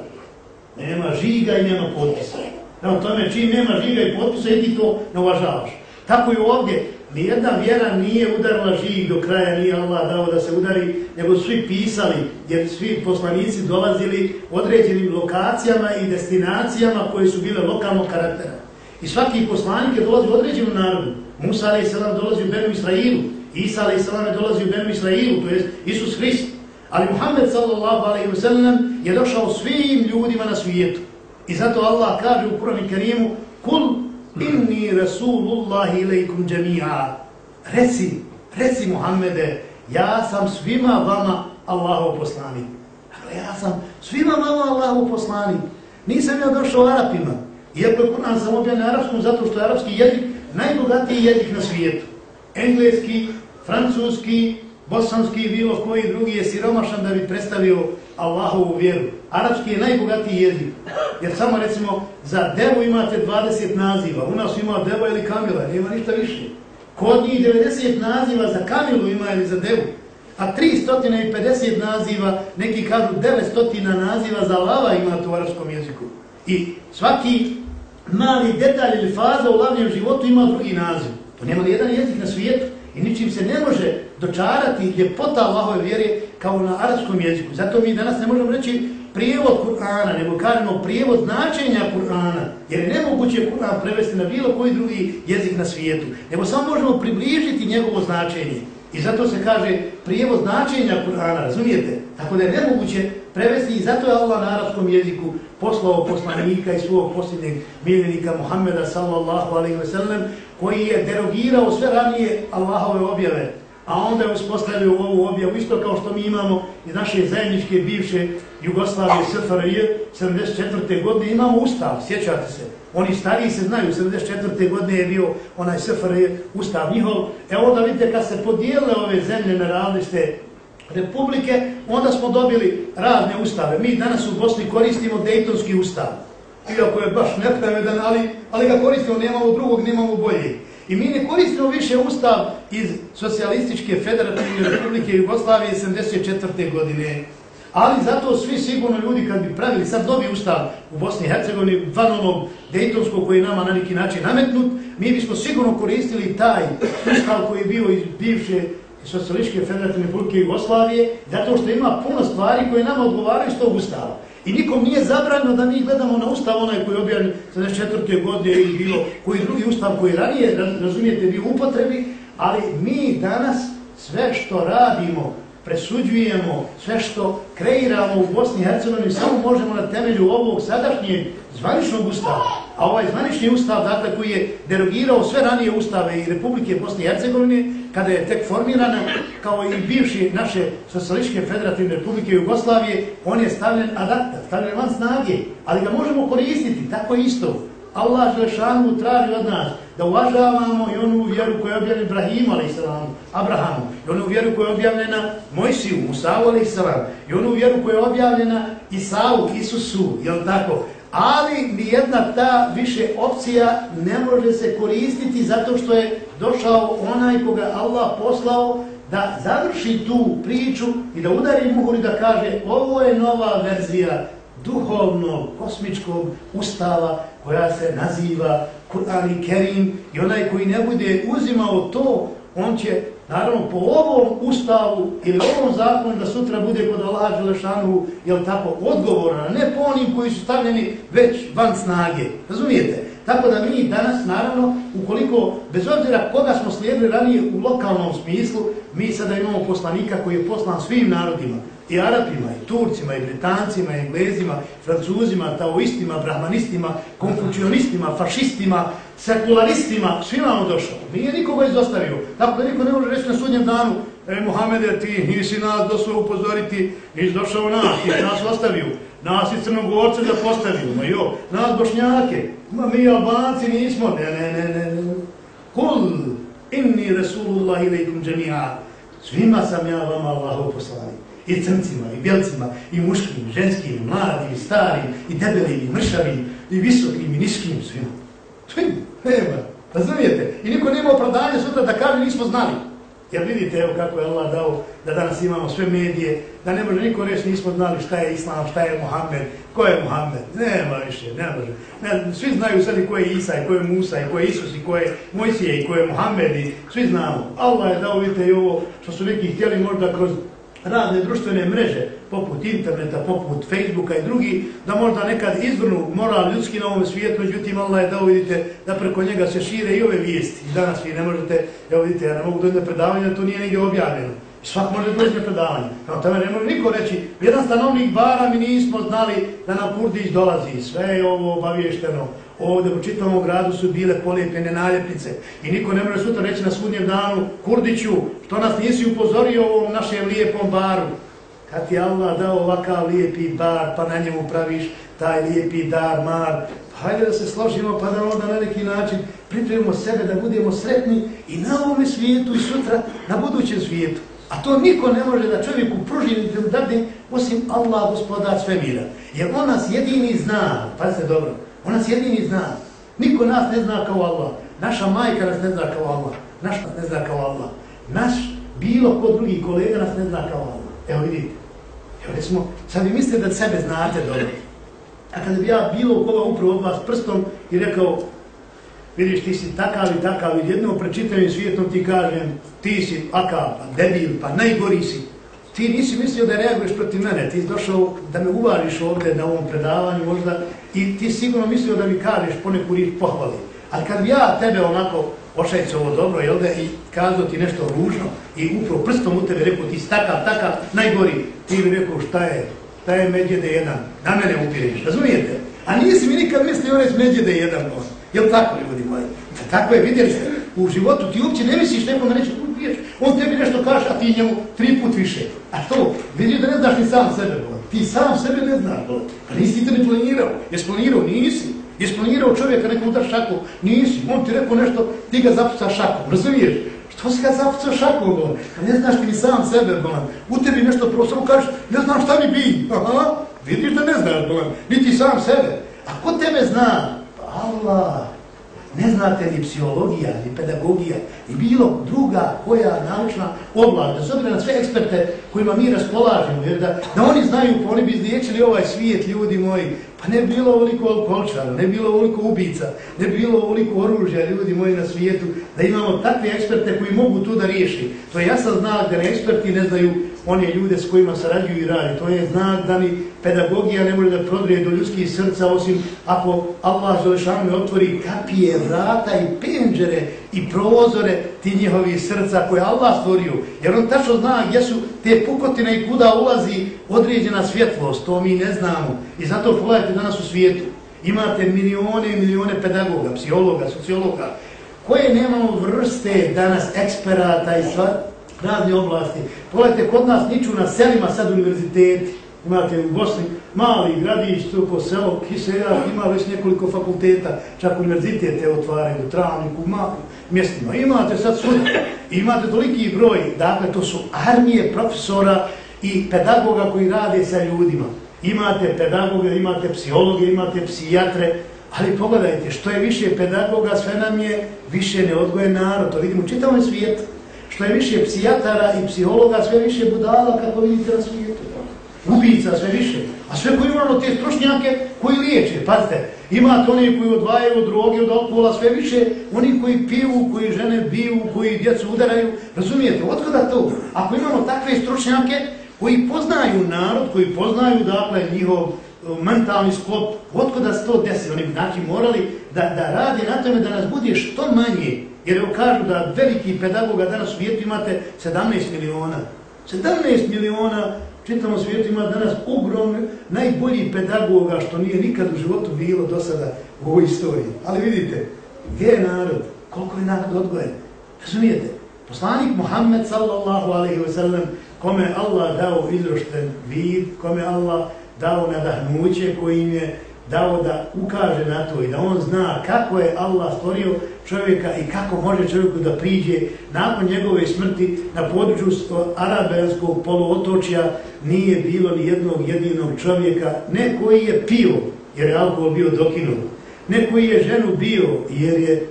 Nema žiga i nema potpisa. Evo tome, čim nema žiga i potpisa, i ti to ne uvažavaš. Tako i ovdje, nijedna vjera nije udarila žig do kraja, nije Allah dao da se udari, nego svi pisali, jer svi poslanici dolazili određenim lokacijama i destinacijama koje su bile lokalnog karaktera. I svaki poslanik je dolazio određenu određenom narodu. Musa a.s. dolazi u Benu Israilu, Isa a.s. dolazi u Benu Israilu, to je Isus Hrist. Ali Muhammed s.a.v. je došao svim ljudima na svijetu. I zato Allah kaže u Kur'an Kerimu, Kul inni rasulullahi ilaikum džemija. Reci, reci Muhammede, ja sam svima vama Allahov poslanik. Dakle, ja sam svima vama Allahov poslanik. Nisam ja došao Arapima. Iako je Kur'an sam objan na arapskom, zato što je arapski jezik najbogatiji jezik na svijetu. Engleski, francuski, bosanski, bilo koji drugi je siromašan da bi predstavio Allahovu vjeru. Arapski je najbogatiji jezik. Jer samo recimo za devu imate 20 naziva. U nas ima deva ili kamila, nema ništa više. Kod njih 90 naziva za kamilu ima ili za devu. A 350 naziva, neki kažu 900 naziva za lava imate u arapskom jeziku. I svaki mali detalj ili faza u lavnjem životu ima drugi naziv. To nema li jedan jezik na svijetu i ničim se ne može dočarati ljepota Allahove vjere kao na arapskom jeziku. Zato mi danas ne možemo reći prijevod Kur'ana, nego kažemo prijevod značenja Kur'ana, jer je nemoguće Kur'an prevesti na bilo koji drugi jezik na svijetu, nego samo možemo približiti njegovo značenje. I zato se kaže prijevod značenja Kur'ana, razumijete? Tako da je nemoguće prevesti i zato je Allah na arabskom jeziku poslao poslanika i svog posljednjeg miljenika Muhammeda sallallahu alaihi ve sellem koji je derogirao sve ranije Allahove objave a onda je uspostavio ovu objavu isto kao što mi imamo iz naše zajedničke bivše Jugoslavije SFRJ 74. godine imamo ustav, sjećate se oni stariji se znaju, 74. godine je bio onaj SFRJ ustav njihov evo da vidite kad se podijele ove zemlje na različite republike, onda smo dobili razne ustave. Mi danas u Bosni koristimo Dejtonski ustav. Iako je baš nepravedan, ali, ali ga koristimo, nemamo drugog, nemamo bolje. I mi ne koristimo više ustav iz Socialističke federativne republike Jugoslavije 74. godine. Ali zato svi sigurno ljudi kad bi pravili sad novi ustav u Bosni i Hercegovini, van onog Dejtonskog koji je nama na neki način nametnut, mi bismo sigurno koristili taj ustav koji je bio iz bivše Socialističke federativne republike Jugoslavije, zato što ima puno stvari koje nama odgovaraju s tog ustava. I nikom nije zabranjeno da mi gledamo na ustav onaj koji je objavljen 74. godine ili bilo koji drugi ustav koji ranije, razumijete, bio upotrebi, ali mi danas sve što radimo, presuđujemo, sve što kreiramo u Bosni i Hercegovini, samo možemo na temelju ovog sadašnjeg zvaničnog ustava. A ovaj zvanični ustav, dakle, koji je derogirao sve ranije ustave i Republike Bosne i Hercegovine, kada je tek formirana, kao i bivši naše socijalističke federativne republike Jugoslavije, on je stavljen adaptat, stavljen van snage, ali ga možemo koristiti, tako isto. Allah Želešanu traži od nas da uvažavamo i onu vjeru koja je objavljena Ibrahimu, a.s. Abrahamu, i onu vjeru koja je objavljena Mojsiju, Musavu, a.s. i onu vjeru koja je objavljena Isavu, Isusu, jel tako? ali nijedna ta više opcija ne može se koristiti zato što je došao onaj koga Allah poslao da završi tu priču i da udari muhur i da kaže ovo je nova verzija duhovnog, kosmičkog ustava koja se naziva Kur'an i Kerim i onaj koji ne bude uzimao to on će, naravno, po ovom ustavu ili ovom zakonu da sutra bude kod Allaha Želešanu, jel tako, odgovoran, ne po onim koji su stavljeni već van snage. Razumijete? Tako da mi danas, naravno, ukoliko, bez obzira koga smo slijedili ranije u lokalnom smislu, mi sada imamo poslanika koji je poslan svim narodima, i Arapima, i Turcima, i Britancima, i Englezima, Francuzima, taoistima, brahmanistima, konfucionistima, fašistima, sekularistima, svima on došao. Nije nikoga izostavio. Tako da niko ne može reći na sudnjem danu, e, Mohamede, ti nisi nas došao upozoriti, nisi došao nas, ti nas ostavio. Nas i crnogorce da postavimo, ma jo, nas bošnjake, ma mi albanci nismo, ne, ne, ne, ne. Kul, inni Rasulullah ilaikum džemija, svima sam ja vama Allahov poslanik i crncima, i bjelcima, i muškim, i ženskim, i mladim, i starim, i debelim, i mršavim, i visokim, i niskim, svima. svima, nema, razumijete? I niko nema opravdanja sutra da kaže nismo znali. Jer vidite, evo kako je Allah dao da danas imamo sve medije, da ne može niko reći nismo znali šta je Islam, šta je Muhammed, ko je Muhammed, nema više, ne može. Ne, svi znaju sad i ko je Isa, i ko je Musa, i ko je Isus, i ko je Mojsije, i ko je Muhammed, i svi znamo. Allah je dao, vidite, i ovo što su neki htjeli možda kroz razne društvene mreže, poput interneta, poput Facebooka i drugi, da možda nekad izvrnu moral ljudski na ovom svijetu, međutim Allah je dao, vidite, da preko njega se šire i ove vijesti. I danas vi ne možete, evo vidite, ja ne mogu doći na predavanje, to nije negdje objavljeno. Svak može doći na predavanje. Kao tome ne može niko reći, jedan stanovnik bara mi nismo znali da nam Kurdić dolazi, sve je ovo obavješteno ovdje u čitavom gradu su bile polijepljene naljepnice i niko ne može sutra reći na sudnjem danu Kurdiću, što nas nisi upozorio u ovom našem lijepom baru. Kad ti Allah dao ovakav lijepi bar, pa na njemu praviš taj lijepi dar, mar, pa hajde da se složimo pa da onda na neki način pripremimo sebe da budemo sretni i na ovom svijetu i sutra na budućem svijetu. A to niko ne može da čovjeku pruži ni da osim Allah, gospodar svemira. Jer on nas jedini zna, pa se dobro, On nas jedini zna. Niko nas ne zna kao Allah. Naša majka nas ne zna kao Allah. Naš nas ne zna kao Allah. Naš bilo ko drugi kolega nas ne zna kao Allah. Evo vidite. Evo recimo, sad vi mislite da sebe znate dobro. A kada bi ja bilo koga upravo od vas prstom i rekao, vidiš ti si takav i takav i jednom prečitavim svijetom ti kažem, ti si akav, pa debil, pa najgori si. Ti nisi mislio da reaguješ protiv mene, ti si došao da me uvariš ovdje na ovom predavanju možda i ti sigurno mislio da mi kažeš poneku riječ pohvali. Ali kad bi ja tebe onako ošajcu ovo dobro, jel da, i kazao ti nešto ružno i upravo prstom u tebe rekao ti si takav, takav, najgori, ti bi rekao šta je, šta je Međede jedan, na mene upireš, razumijete? A nisi mi nikad mislio reći Međede jedan, jel tako ljudi moji? E, tako je, vidjeli ste, u životu ti uopće ne misliš nekome reći, riječ. on tebi nešto kaže, a ti njemu tri put više. A to, vidiš da ne znaš ni sam sebe, bol. ti sam sebe ne znaš, bol. pa nisi ti ne planirao, jes planirao, nisi. Jes planirao čovjeka neko udar šaku, nisi. On ti rekao nešto, ti ga zapuca šakom, razumiješ? Što si ga zapucao šakom, bol? a pa ne znaš ti ni sam sebe, bol. U tebi nešto prosto kažeš, ne znam šta mi bi. Aha, vidiš da ne znaš, bol. Niti sam sebe. A ko tebe zna? Pa Allah ne znate ni psihologija, ni pedagogija, ni bilo druga koja naučna oblast, da s na sve eksperte kojima mi raspolažemo, jer da, da oni znaju, pa oni bi izliječili ovaj svijet, ljudi moji, pa ne bilo ovoliko alkoholčara, ne bilo ovoliko ubica, ne bilo ovoliko oružja, ljudi moji, na svijetu, da imamo takve eksperte koji mogu tu da riješi. To je jasan znak da ne eksperti ne znaju one ljude s kojima sarađuju i radi. To je znak da ni pedagogija ne može da prodrije do ljudskih srca, osim ako Allah Želešanu otvori kapije, vrata i penđere i prozore ti njihovi srca koje Allah stvorio. Jer on tačno zna gdje su te pukotine i kuda ulazi određena svjetlost. To mi ne znamo. I zato pogledajte danas u svijetu. Imate milione i milione pedagoga, psihologa, sociologa, koje nemamo vrste danas eksperata i sva, razne oblasti. Pogledajte, kod nas niču na selima sad univerziteti. Imate u Bosni mali gradić, tu po selo, Kiseja, ima već nekoliko fakulteta, čak univerzitete otvaraju u Travniku, u mjestima. Imate sad svoj, imate toliki broj, dakle, to su armije profesora i pedagoga koji rade sa ljudima. Imate pedagoga, imate psihologe, imate psijatre, ali pogledajte, što je više pedagoga, sve nam je više neodgojen narod, to vidimo u čitavom svijetu što je više psijatara i psihologa, sve više budala, kako vidite na svijetu. Ubica sve više. A sve koji imamo te stručnjake, koji liječe. Pazite, imate oni koji odvajaju od droge, od alkohola, sve više, oni koji piju, koji žene biju, koji djecu udaraju. Razumijete, otkoda to? Ako imamo takve stručnjake koji poznaju narod, koji poznaju dakle njihov e, mentalni sklop, otkoda se to desi? Oni bi znači morali da, da radi na tome da nas bude što manje. Jer evo kažu da veliki pedagoga danas u svijetu imate 17 miliona. 17 miliona čitavom svijetu ima danas ogromne, najbolji pedagoga što nije nikad u životu bilo do sada u ovoj istoriji. Ali vidite, gdje je narod? Koliko je narod odgojen? Razumijete? Poslanik Muhammed sallallahu alaihi wa sallam kome Allah dao izrošten vid, kome Allah dao nadahnuće kojim je dao da ukaže na to i da on zna kako je Allah stvorio čovjeka i kako može čovjeku da priđe nakon njegove smrti na području arabijanskog poluotočja nije bilo ni jednog jedinog čovjeka, ne koji je pio jer je alkohol bio dokinut, ne koji je ženu bio jer je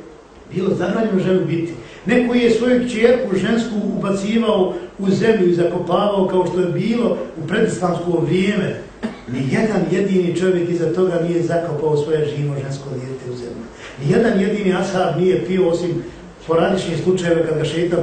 bilo zabranjeno ženu biti, Neko koji je svoju čerku žensku ubacivao u zemlju i zakopavao kao što je bilo u predislamsko vrijeme, Ni jedan jedini čovjek iza toga nije zakopao svoje živo žensko djete u zemlju. Ni jedan jedini ashab nije pio osim poradičnih slučajeva kad ga šeitan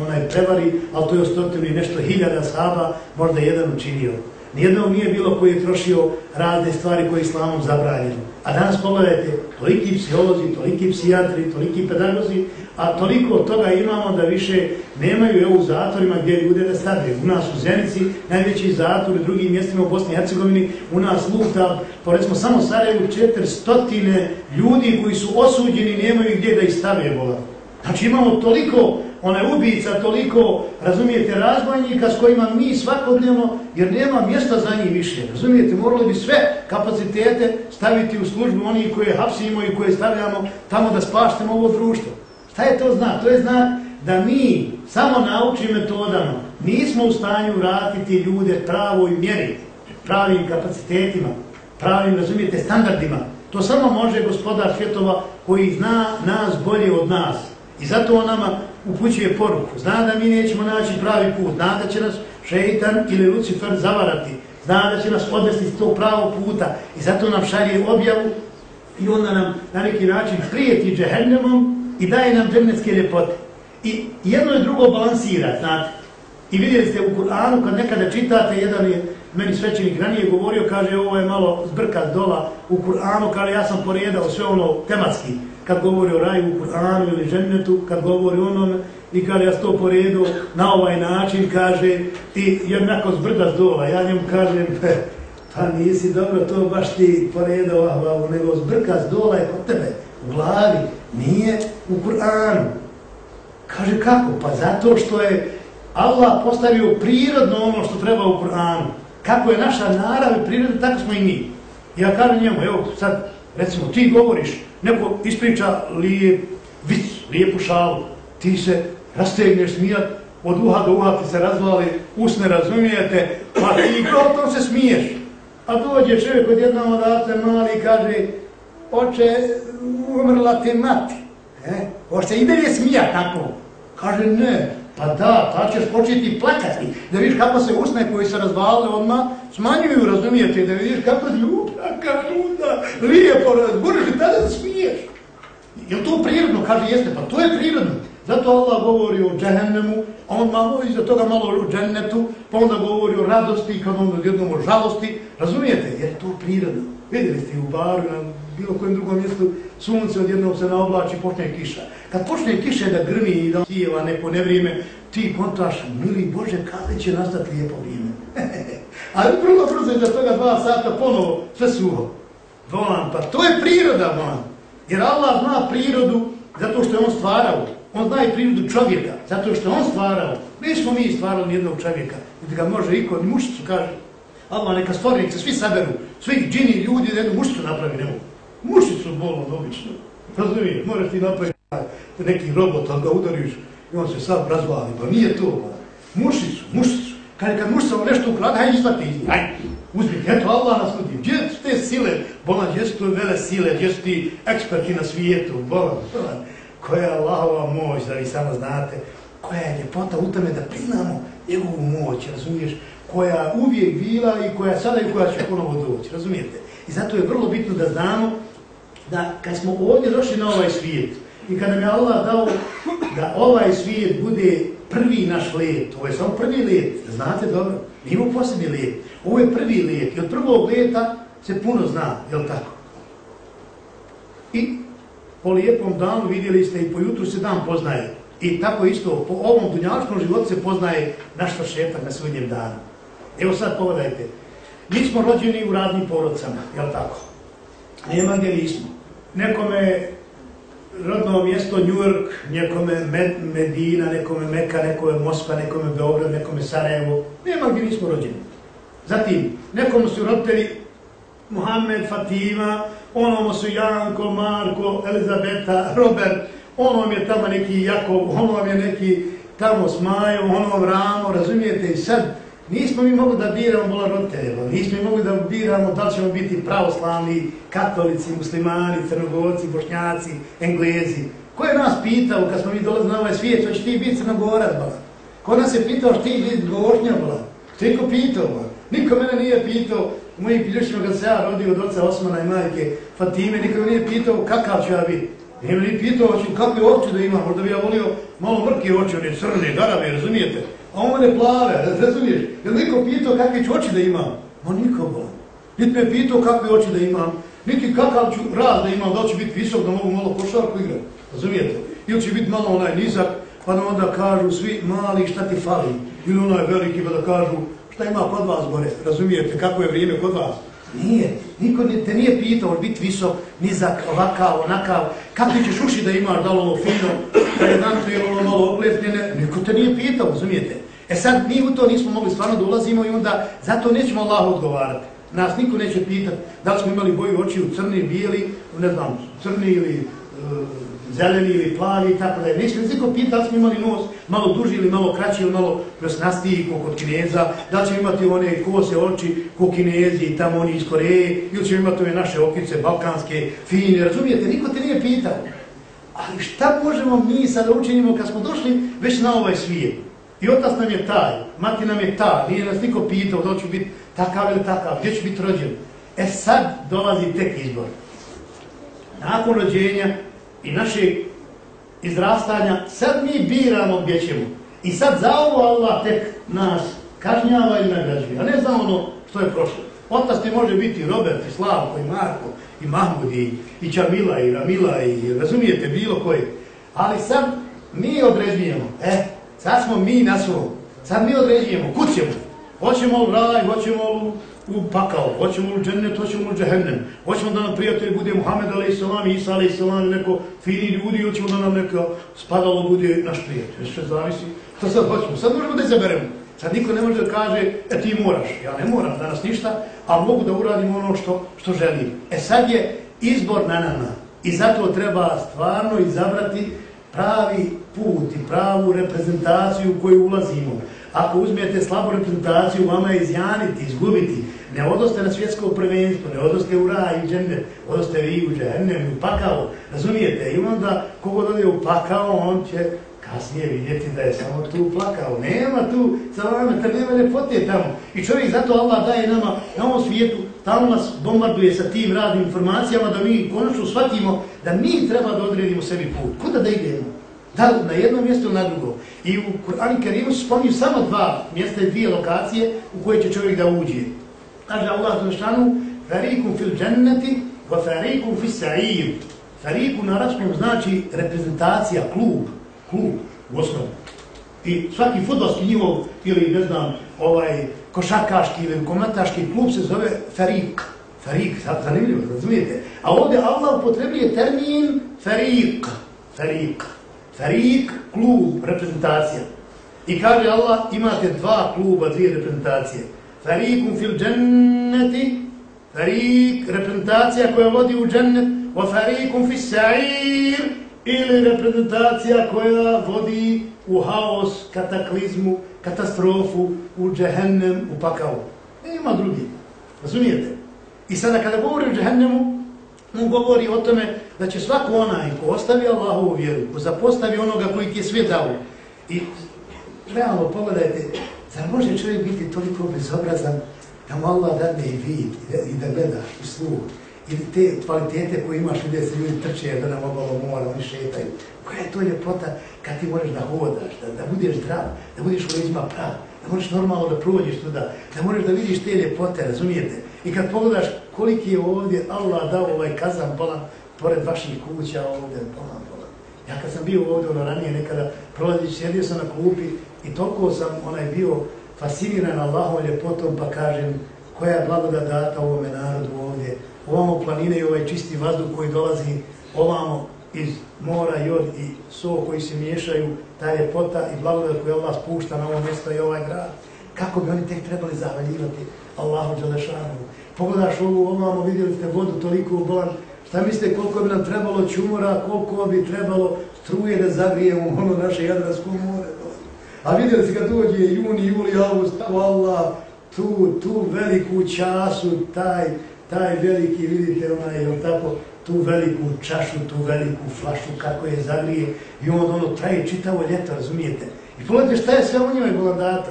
onaj prevari, ali to je ostotilo i nešto hiljada ashaba, možda jedan učinio. Nijednog nije bilo koji je trošio razne stvari koje je islamom zabranjeno. A danas pogledajte, toliki psiholozi, toliki psijatri, toliki pedagozi, a toliko toga imamo da više nemaju evo u zatvorima gdje ljude da stave. U nas u Zenici, najveći zatvor u drugim mjestima u Bosni i Hercegovini, u nas luta, po recimo samo Sarajevu, četiri stotine ljudi koji su osuđeni nemaju gdje da ih stavljaju. Znači imamo toliko ona je ubica, toliko, razumijete, razbojnika s kojima mi svakodnevno, jer nema mjesta za njih više, razumijete, morali bi sve kapacitete staviti u službu onih koje hapsimo i koje stavljamo tamo da spaštemo ovo društvo. Šta je to znak? To je znak da mi samo naučim metodama nismo u stanju vratiti ljude pravoj mjeri, pravim kapacitetima, pravim, razumijete, standardima. To samo može gospodar svjetova koji zna nas bolje od nas. I zato on nama upućuje poruku. Zna da mi nećemo naći pravi put. Zna da će nas šeitan ili Lucifer zavarati. Zna da će nas odvesti s tog pravog puta. I zato nam šalje objavu i onda nam na neki način prijeti džehennemom i daje nam džennetske ljepote. I jedno i drugo balansira, znate. I vidjeli ste u Kur'anu, kad nekada čitate, jedan je meni svećenik ranije govorio, kaže, ovo je malo zbrkat dola u Kur'anu, kaže, ja sam poredao sve ono tematski, kad govori o raju u Kur'anu ili žennetu, kad govori o onome, i kada ja to poredu na ovaj način, kaže, ti jednako zbrda zdola, ja njemu kažem, pa nisi dobro to baš ti poredao, nego zbrka zdola je kod tebe, u glavi, nije u Kur'anu. Kaže kako? Pa zato što je Allah postavio prirodno ono što treba u Kur'anu. Kako je naša narav i priroda, tako smo i mi. Ja kažem njemu, evo sad, recimo, ti govoriš, neko ispriča lijep vic, lijepu šalu, ti se rastegneš smijat, od uha do uha ti se razvali, usne razumijete, pa ti gotovo se smiješ. A dođe čovjek od jednog odatle mali i kaže, oče, umrla ti mati. E? Ošte i dalje smija tako. Kaže, ne, pa da, pa ćeš početi plakati. Da vidiš kako se usne koji se razvale odmah, smanjuju, razumijete, da vidiš kako ljublja, luda, lijepo, razboriš i tada smiješ. Je to prirodno? Kaže, jeste, pa to je prirodno. Zato Allah govori o džehennemu, a on malo iza toga malo o džennetu, pa onda govori o radosti, kad onda jednom o žalosti. Razumijete? Jer je to prirodno. Vidjeli ste u baru, bilo kojem drugom mjestu, sunce odjednom se naoblači, počne kiša. Kad počne kiše da grmi i da sijeva neko nevrijeme, ti kontaš, mili Bože, kada će nastati lijepo vrijeme? Ali prvo brzo iza toga dva sata ponovo sve suho. Volan, pa to je priroda, volan. Jer Allah zna prirodu zato što je on stvarao. On zna i prirodu čovjeka, zato što je on stvarao. Nismo mi stvarali jednog čovjeka. I da ga može iko, ni mušicu kaže. Allah neka stvornice, svi saberu, svi džini ljudi da jednu mušicu napravi, ne mogu. Mušicu bolno, obično. Razumije, moraš ti napraviti neki robot, ali ga udariš i on se sad razvali. Pa nije to, ba. Mušicu, mušicu. Kad, kad mušica vam nešto ukrade, hajde izvati iz njih. Hajde, uzmi, eto Allah nas vodi. Gdje su te sile? Bolan, gdje su to vele sile? Gdje su ti eksperti na svijetu? Bolan, bolan. Koja je Allahova moć, da vi samo znate. Koja je ljepota u tome da priznamo njegovu moć, razumiješ? Koja uvijek bila i koja sada i koja će ponovo doći, razumijete? I zato je vrlo bitno da znamo da kad smo ovdje došli na ovaj svijet i kada nam je Allah dao da ovaj svijet bude prvi naš let, ovo je samo prvi let, znate dobro, nimo posljednji let, ovo je prvi let i od prvog leta se puno zna, je li tako? I po lijepom danu vidjeli ste i po jutru se dan poznaje. I tako isto, po ovom dunjaličkom životu se poznaje naš šetak na sudnjem danu. Evo sad pogledajte, mi smo rođeni u radnim porodcama, je li tako? Nema gdje nismo. Nekome rodno mjesto New York, nekome Medina, nekome Meka, nekome Moskva, nekome Beograd, nekome Sarajevo. Nema gdje nismo rođeni. Zatim, nekomu su roditelji Mohamed, Fatima, onomu su Janko, Marko, Elizabeta, Robert, onom je tamo neki Jakov, onom je neki tamo Smajo, onom Ramo, razumijete? I sad, nismo mi mogli da biramo bola roditeljevo, nismo mi mogli da biramo da ćemo biti pravoslavni, katolici, muslimani, crnogorci, bošnjaci, englezi. Ko je nas pitao kad smo mi dolazili na ovaj svijet, hoće ti biti crnogorac, bola? Ko nas je pitao što ti biti gošnja, bola? Što je ko pitao, bola? Niko mene nije pitao, u mojim piljušima kad se ja rodio od oca Osmana i majke Fatime, niko me nije pitao kakav ću ja biti. Nije me nije pitao hoću kakve oči da imam, možda bi ja volio malo mrke oči, one crne, garave, razumijete? A one plave, razumiješ? Jel niko pitao kakve ću oči da imam? Ma nikoga. Niti me pitao kakve oči da imam, niti kakav ću rad da imam, da li ću biti visok da mogu malo košarku igrati, razumijete? Ili će biti malo onaj nizak, pa da onda kažu svi mali šta ti fali, ili onaj veliki pa da kažu šta ima kod vas gore, razumijete kako je vrijeme kod vas? Nije, niko te nije pitao biti visok, nizak, ovakav, onakav, kakvi ćeš uši da imaš, da li ono fino, da je ili ono malo opletnjene, niko te nije pitao, razumijete? E sad mi u to nismo mogli stvarno da ulazimo i onda zato nećemo Allah odgovarati. Nas niko neće pitati da li smo imali boju oči u crni, bijeli, ne znam, crni ili E, zeleni ili plavi i tako da je. Neće niko pita da smo imali nos malo duži ili malo kraći ili malo prosnastiji ko kod kineza, da će imati one kose oči ko kinezi i tamo oni iz Koreje, ili će imati ove naše okice balkanske, fine, razumijete, niko te nije pitao. Ali šta možemo mi sad učinimo kad smo došli već na ovaj svijet? I otac nam je taj, mati nam je ta, nije nas niko pitao da ću biti takav ili takav, gdje ću biti rođen. E sad dolazi tek izbor. Nakon rođenja i našeg izrastanja, sad mi biramo gdje ćemo. I sad za ovo Allah tek nas kažnjava i nagrađuje, a ne za ono što je prošlo. Otac ti može biti Robert, i Slavko, i Marko, i Mahmud, i, i Čamila, i Ramila, i razumijete bilo koji. Ali sad mi određujemo, e, sad smo mi na svom, sad mi određujemo, kud ćemo? Hoćemo li raj, hoćemo u u pakao, hoćemo u džennet, hoćemo u džehennem, hoćemo da nam prijatelj bude Muhammed a.s. i Isa a.s. neko fini ljudi, hoćemo da nam neko spadalo bude naš prijatelj. Sve zavisi, to sad hoćemo. Sad možemo da izaberemo. Sad niko ne može da kaže, e ti moraš, ja ne moram danas ništa, a mogu da uradim ono što, što želim. E sad je izbor na nama i zato treba stvarno izabrati pravi put i pravu reprezentaciju u koju ulazimo. Ako uzmete slabu reprezentaciju, vama je izjaniti, izgubiti. Ne odoste na svjetsko prvenstvo, ne odoste u raj i džene, odoste vi u džene, u pakao. Razumijete? I onda kogod ode u pakao, on će kasnije vidjeti da je samo tu plakao. Nema tu, sa vama, nema lepote tamo. I čovjek zato Allah daje nama na ovom svijetu, tamo nas bombarduje sa tim radnim informacijama da mi konačno shvatimo da mi treba da odredimo sebi put. Kuda da idemo? Da li na jedno mjesto ili na drugo? I u Kur'anu Kerimu spominju samo dva mjesta i dvije lokacije u koje će čovjek da uđe. Kaže Allah Zalšanu, Farikum fil dženneti, wa farikum fil sa'ir. Farikum na arabskom znači reprezentacija, klub, klub u osnovu. I svaki futbolski njihov, ili ne znam, ovaj, košarkaški ili komataški klub se zove Farik. Farik, zanimljivo, razumijete? A ovdje Allah upotrebuje termin Farik. Farik. Fariq, klub, reprezentacija. I kaže Allah, imate dva kluba, dvije reprezentacije. Farikum fil dženneti, Fariq, reprezentacija koja vodi u džennet, wa farikum fil sa'ir, ili reprezentacija koja vodi u haos, kataklizmu, katastrofu, u džehennem, u pakao. Nema drugi. Razumijete? I sada kada govori o džehennemu, on govori o tome da će svako onaj ko ostavi Allahovu vjeru, ko zapostavi onoga koji ti je sve dao. I realno pogledajte, zar može čovjek biti toliko bezobrazan da mu Allah dadne i vid, i da gledaš, i sluh, ili te kvalitete koje imaš gdje se ljudi trče, da nam obalo mora, oni šetaju. Koja je to ljepota kad ti moraš da hodaš, da, da budeš zdrav, da budeš u leđima prav, da možeš normalno da prođeš tuda, da možeš da vidiš te ljepote, razumijete? I kad pogledaš koliki je ovdje Allah dao ovaj kazan pola, pored vaših kuća ovdje, pola, polan. Ja kad sam bio ovdje ono ranije nekada prolazići, sjedio sam na klupi i toliko sam onaj bio fasciniran Allahom ljepotom pa kažem koja je blagoda data ovome narodu ovdje, ovamo planine i ovaj čisti vazduh koji dolazi ovamo iz mora, jod i so koji se miješaju, ta ljepota i blagodat koju Allah spušta na ovo mjesto i ovaj grad. Kako bi oni tek trebali zavaljivati Allahu Đalešanu? Pogledaš ovu omamo, vidjeli ste vodu toliko u bolan, šta mislite koliko bi nam trebalo čumora, koliko bi trebalo struje da zagrijemo ono naše Jadransko more? A vidjeli ste kad dođe juni, juli, august, Allah, tu, tu veliku času, taj, taj veliki, vidite, onaj, je tako, tu veliku čašu, tu veliku flašu, kako je zagrije, i on ono traje čitavo ljeto, razumijete? I pogledajte šta je sve u njoj bolandata.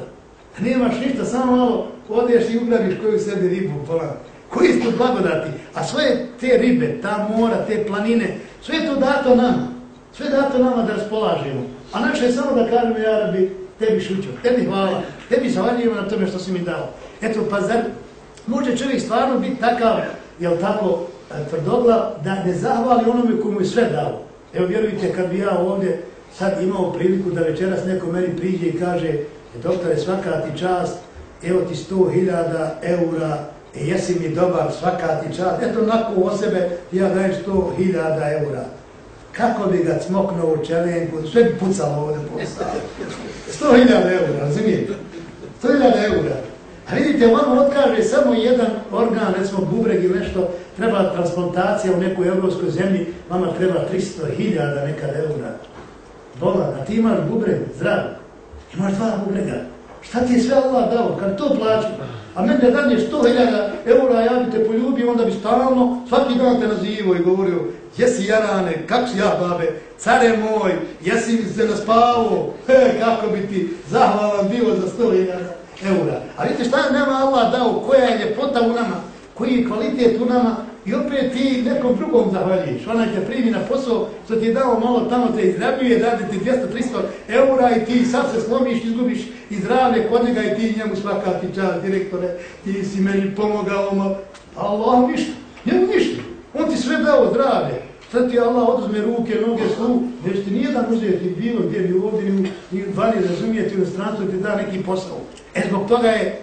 Da nemaš ništa, samo malo odeš i ugrabiš koju sebi ribu, pola. Koji su blagodati? A sve te ribe, ta mora, te planine, sve to dato nama. Sve dato nama da raspolažemo. A naše je samo da kažemo, ja rabi, tebi šućo, tebi hvala, tebi zavaljujemo na tome što si mi dao. Eto, pa zar može čovjek stvarno biti takav, jel tako, E, tvrdogla, da ne zahvali onome komu je sve dao. Evo, vjerujte, kad bi ja ovdje sad imao priliku da večeras neko meni priđe i kaže, e, doktore, svaka ti čast, evo ti sto hiljada eura, e, jesi mi dobar, svaka ti čast, eto, onako o sebe, ja dajem sto hiljada eura. Kako bi ga cmoknuo u čelenku, sve bi pucalo ovdje po Sto hiljada eura, razumijete? Sto hiljada eura. A vidite, vama otkaže samo jedan organ, recimo bubreg ili nešto, treba transplantacija u nekoj evropskoj zemlji, vama treba 300.000 nekada eura. Bola, a ti imaš bubreg, zdrav, imaš dva bubrega. Šta ti je sve Allah dao, kad to plaću? A meni da 100.000 eura, ja bi te poljubio, onda bi stalno, svaki dan te nazivo i govorio, jesi jarane, kako si ja babe, care moj, jesi mi se naspavo, he, kako bi ti zahvalan bio za 100.000 eura. A vidite šta nama Allah dao, koja je ljepota u nama, koji je kvalitet u nama i opet ti nekom drugom zahvaljiš. Ona te primi na posao, što ti je dao malo tamo te izrabljuje, dade ti 200-300 eura i ti sad se slomiš, izgubiš i zdravlje kod njega i ti njemu svaka ti čas, direktore, ti si meni pomogao, ma Allah ništa, njemu ništa. On ti sve dao zdravlje. Sad ti Allah oduzme ruke, noge, slu, već ti nijedan uzeti bilo gdje bi ovdje, ni vani razumijeti u stranstvu, ti da neki posao. E zbog toga je,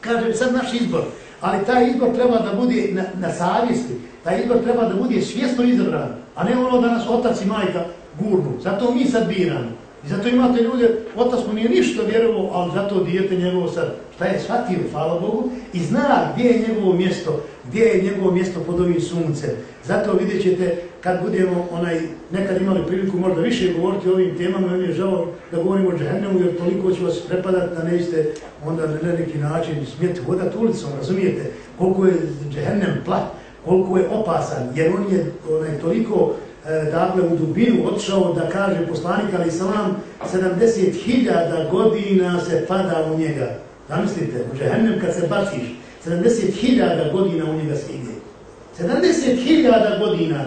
kaže, sad naš izbor, ali taj izbor treba da bude na, na savjesti, taj izbor treba da bude svjesno izabran, a ne ono da nas otac i majka gurnu. Zato mi sad biramo. I zato imate ljude, otac mu nije ništa vjerovo, ali zato dijete njegovo sad, šta je shvatio, hvala Bogu, i zna gdje je njegovo mjesto, gdje je njegovo mjesto pod ovim suncem. Zato vidjet ćete, kad budemo onaj, nekad imali priliku možda više govoriti o ovim temama, meni je žao da govorimo o džehennemu, jer toliko ću vas prepadati da nećete onda na neki način smijeti hodati ulicom, razumijete, koliko je džehennem plat, koliko je opasan, jer on je onaj, toliko E, dakle, u dubinu otišao da kaže poslanik Ali Salam 70.000 godina se pada u njega. Zamislite, u džehennem kad se baciš, 70.000 godina u njega se ide. 70.000 godina.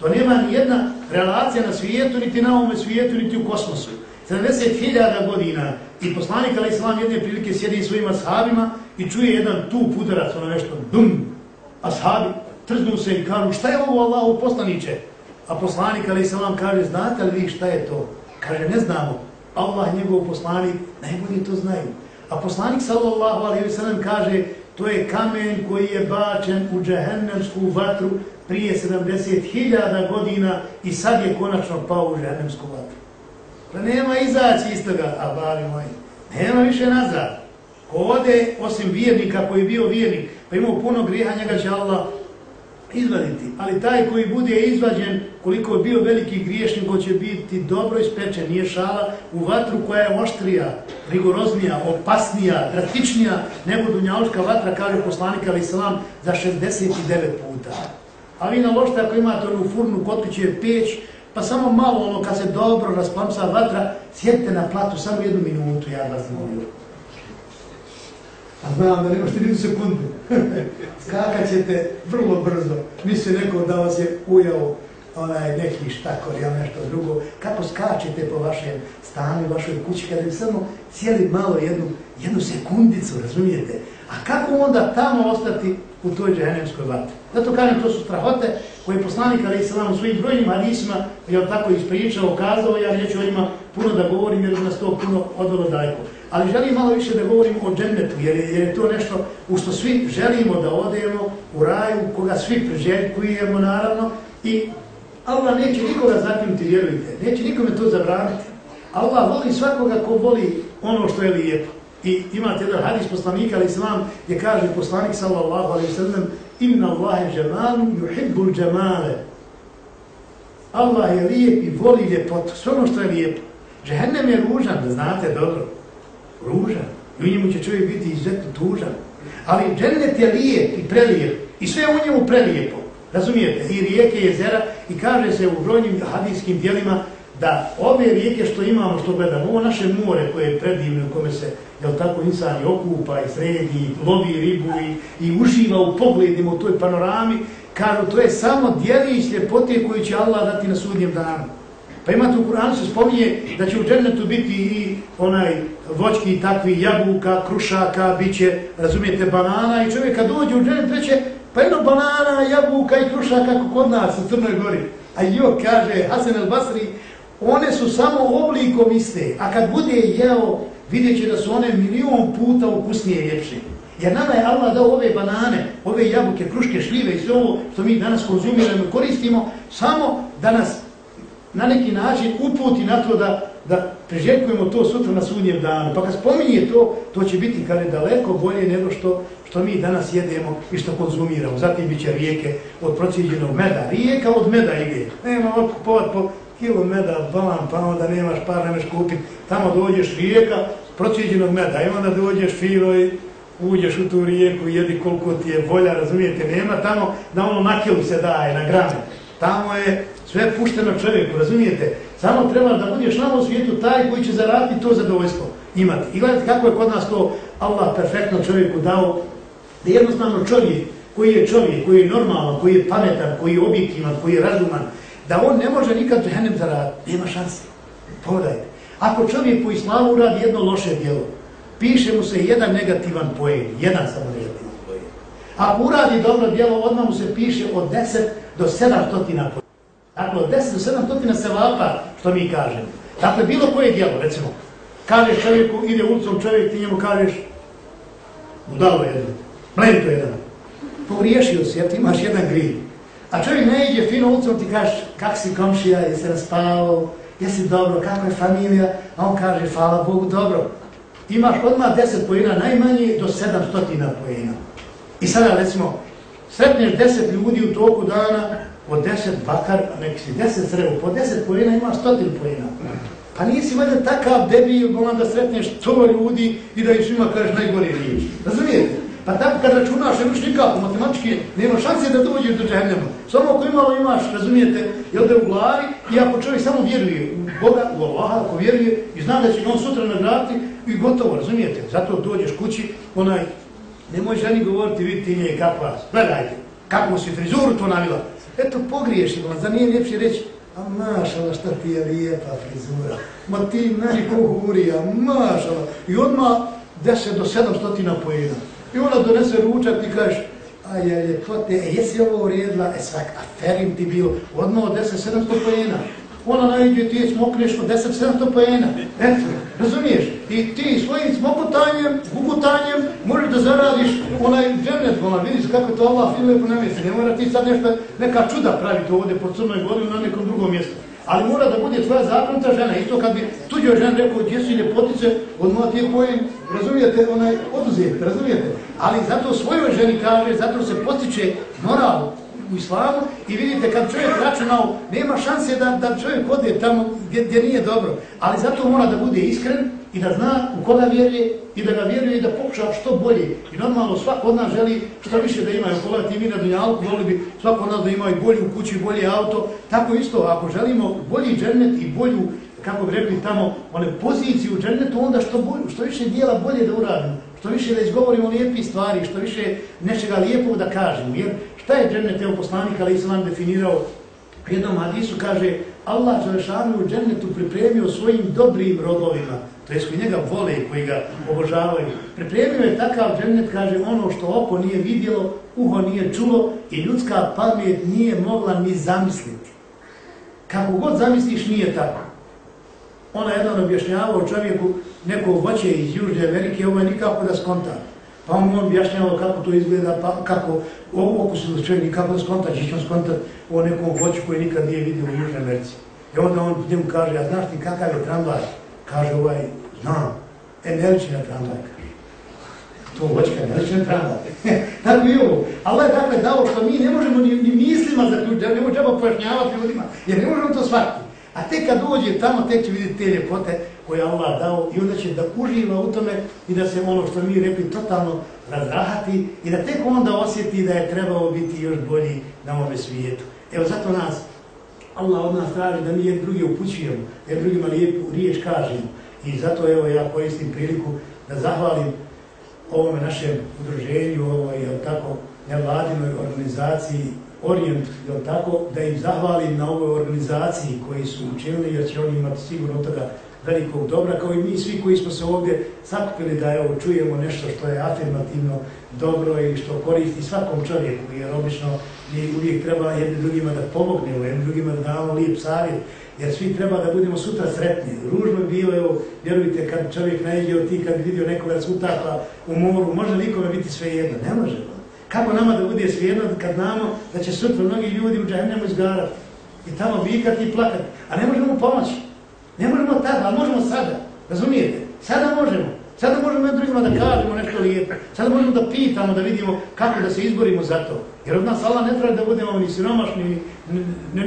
To nema ni jedna relacija na svijetu, niti na ovome svijetu, niti u kosmosu. 70.000 godina. I poslanik Ali Islam jedne prilike sjedi svojim ashabima i čuje jedan tu pudarac, ono nešto, dum. Ashabi trznu se i kažu, šta je ovo Allahu poslaniće? A poslanik Ali Islam kaže, znate li vi šta je to? Kaže, ne znamo. Allah, njegov poslanik, najbolje to znaju. A poslanik sallallahu alaihi sallam kaže, to je kamen koji je bačen u džehennemsku vatru prije 70.000 godina i sad je konačno pao u džehennemsku vatru. Pa nema izaći iz toga, a bali moji, nema više nazad. Ko ode, osim vjernika koji je bio vjernik, pa imao puno griha, njega će Allah izvaditi, ali taj koji bude izvađen, koliko je bio veliki griješnik, ko će biti dobro ispečen, nije šala, u vatru koja je oštrija, rigoroznija, opasnija, drastičnija, nego dunjaloška vatra, kaže poslanik Ali Salam, za 69 puta. A vi naložite ako imate onu furnu kotliću je peć, pa samo malo ono, kad se dobro rasplamsa vatra, sjedite na platu samo jednu minutu, ja vas molim. A znam da nemaš možete ni sekundu. Skakat ćete vrlo brzo. Misli neko da vas je ujao onaj neki štakor ili nešto drugo. Kako skačete po vašem stanu i vašoj kući kada bi samo cijeli malo jednu, jednu sekundicu, razumijete? A kako onda tamo ostati u toj džehennemskoj vatri? Zato kažem, to su strahote koje poslanik Ali Islam u svojim brojnim hadisima je tako ispričao, kazao, ja neću o njima puno da govorim jer nas to puno odvelo dajko. Ali želim malo više da govorim o džennetu, jer je, jer je to nešto u što svi želimo da odemo u raju, koga svi priželjkujemo naravno i Allah neće nikoga zakljuti, vjerujte, neće nikome to zabraniti. Allah voli svakoga ko voli ono što je lijepo. I imate jedan hadis poslanika, ali islam, gdje kaže poslanik sallallahu alaihi sallam Inna Allahe džemalu yuhibbul džemale. Allah je lijep i voli ljepotu, sve ono što je lijepo. Žehennem je ružan, da znate dobro. Ružan. I u njemu će čovjek biti izuzetno tužan. Ali džennet je lijep i prelijep. I sve u njemu prelijepo. Razumijete? I rijeke, jezera. I kaže se u brojnim hadijskim dijelima da ove rijeke što imamo, što gledamo, ovo naše more koje je predivno, u kome se, jel tako, insan i okupa i sredi, i lovi ribu i, i uživa u pogledima u toj panorami, kažu, to je samo dijelić ljepote koju će Allah dati na sudnjem danu. Pa imate u Kur'anu se spominje da će u džennetu biti i onaj voćki takvi jabuka, krušaka, bit će, razumijete, banana i čovjek kad dođe u džene treće, pa jedno banana, jabuka i krušaka kako kod nas u Crnoj Gori. A jo, kaže Hasan el Basri, one su samo oblikom iste, a kad bude jeo, vidjet će da su one milion puta ukusnije i ljepše. Jer nama je Allah dao ove banane, ove jabuke, kruške, šljive i sve ovo što mi danas konzumiramo i koristimo, samo da nas na neki način uputi na to da, da priželjkujemo to sutra na sudnjem danu. Pa kad spominje to, to će biti kada daleko bolje nego što, što mi danas jedemo i što konzumiramo. Zatim bit će rijeke od procijeđenog meda. Rijeka od meda ide. Nema otkupovati po kilo meda, balan, pa onda nemaš par, nemaš kupiti. Tamo dođeš rijeka procijeđenog meda. I onda dođeš filo i uđeš u tu rijeku i jedi koliko ti je volja, razumijete, nema tamo da ono na kilu se daje, na grame. Tamo je sve pušteno čovjeku, razumijete? Samo treba da budeš na ovom svijetu taj koji će zaraditi to zadovoljstvo imati. I gledajte kako je kod nas to Allah perfektno čovjeku dao, da jednostavno čovjek koji je čovjek, koji je normalan, koji je pametan, koji je objektivan, koji je razuman, da on ne može nikad džehennem zaraditi. Nema šanse. Pogledajte. Ako čovjek po islamu uradi jedno loše djelo, piše mu se jedan negativan poen, jedan samo negativan poen. Ako uradi dobro djelo, odmah mu se piše od 10 do 700 poen. Dakle, od 10 do 700 se vapa, što mi kažemo. Dakle, bilo koje djelo, recimo, kažeš čovjeku, ide ulicom čovjek, ti njemu kažeš, budalo jedno, mlento jedan, pogriješio si, jer ti imaš jedan grij. A čovjek ne ide fino ulicom, ti kažeš, kak si komšija, jesi raspao, jesi dobro, kako je familija, a on kaže, hvala Bogu, dobro. Imaš odmah 10 pojena, najmanje do 700 pojena. I sada, recimo, sretneš 10 ljudi u toku dana, po 10 bakar, nek si 10 srebu, po 10 pojena imaš 100 pojena. Pa nisi valjda takav debil, volam da sretneš 100 ljudi i da im svima kažeš najgore riječi. Razumijete? Pa tako kad računaš, nemaš nikako, matematički, nema šanse da dođeš do džahnema. Samo ako imalo imaš, razumijete, jel da u glavi, i ako čovjek samo vjeruje u Boga, u Allaha, ako vjeruje i zna da će on sutra nagraditi, i gotovo, razumijete. Zato dođeš kući, onaj, nemoj ženi govoriti, vidi ti nije kakva, gledajte, kakvu si frizuru to navila. Eto, pogriješimo, za nije ljepše reći, a mašala, šta ti je lijepa frizura, ma ti meni kuhurija, mašala, i odmah 10 do 700 pojena. I ona donese ručak i kažeš, a je, je, kvote, e, jesi ovo uredila, e svak, aferim ti bilo, odmah od 10-700 pojena. Ona najde ti je smokneš od 10-700 pojena. Eto, razumiješ? I ti svojim smokotanjem, gugutanjem, možeš da zaradiš onaj džemnet, ona vidiš kako to Allah filme lepo. Ne mora ti sad nešto, neka čuda praviti ovdje po crnoj godinu na nekom drugom mjestu. Ali mora da bude tvoja zakonita žena. Isto kad bi tuđo žena rekao, gdje su ljepotice, odmah ti je pojem, razumijete, onaj, oduzeti, razumijete? Ali zato svojoj ženi kaže, zato se postiče moral u islamu i vidite kad čovjek računao, nema šanse da, da čovjek ode tamo gdje, gdje nije dobro. Ali zato mora da bude iskren i da zna u koga vjeruje i da ga vjeruje i da pokuša što bolje. I normalno svako od nas želi što više da imaju. ti mi na Dunjalku, voli bi svako od nas da imaju bolji u kući, bolji auto. Tako isto, ako želimo bolji džernet i bolju kako bi rekli tamo, one pozicije u džennetu, onda što, bolj, što više dijela bolje da uradimo. što više da izgovorimo lijepi stvari, što više nečega lijepog da kažemo. Jer šta je džennet, evo poslanik Ali Islam definirao u jednom hadisu, kaže Allah Želešanu u džennetu pripremio svojim dobrim robovima, to je koji njega vole i koji ga obožavaju. Pripremio je takav džennet, kaže, ono što oko nije vidjelo, uho nije čulo i ljudska pamet nije mogla ni zamisliti. Kako god zamisliš, nije tako. Ona jedan objašnjavao čovjeku neko voće iz Južne Amerike, ovo je nikako da skonta. Pa on mi objašnjavao kako to izgleda, pa kako ovo se čovjek nikako da skonta, će on skontat o nekom voću koji nikad nije vidio u Južnoj Americi. I onda on njemu kaže, a znaš ti kakav je tramvaj? Kaže ovaj, znam, energična tramvaj, kaže. To voćka, energična tramvaj. Tako i ovo. Allah je dakle dao što mi ne možemo ni, ni mislima zaključiti, ne možemo pojašnjavati ljudima, jer ne možemo to shvatiti. A tek kad dođe tamo, tek će vidjeti te ljepote koje Allah dao i onda će da uživa u tome i da se ono što mi rekli totalno razrahati i da tek onda osjeti da je trebao biti još bolji na ovome svijetu. Evo zato nas, Allah od nas traži da mi jedni drugi upućujemo, jer drugima lijepu riječ kažemo. I zato evo ja koristim priliku da zahvalim ovome našem udruženju, ovoj, jel tako, nevladinoj organizaciji Orient, jel tako, da im zahvalim na ovoj organizaciji koji su učinili, jer će oni imati sigurno toga velikog dobra, kao i mi svi koji smo se ovdje sakupili da evo, čujemo nešto što je afirmativno dobro i što koristi svakom čovjeku, jer obično mi uvijek treba jedni drugima da pomognemo, jedni drugima da damo lijep savjet, jer svi treba da budemo sutra sretni. Ružno je bilo, evo, vjerujte, kad čovjek najđe od ti, kad vidio nekoga se utapa u moru, može nikome biti sve jedno? Ne može. Kako nama da bude svejedno kad znamo da će sutra mnogi ljudi u džahnemu izgarati i tamo vikati i plakati, a ne možemo pomoći. Ne možemo tada, ali možemo sada. Razumijete? Sada možemo. Sada možemo jedno drugima da kažemo nešto lijepo. Sada možemo da pitamo, da vidimo kako da se izborimo za to. Jer od nas Allah ne traži da budemo ni siromašni, ni ne.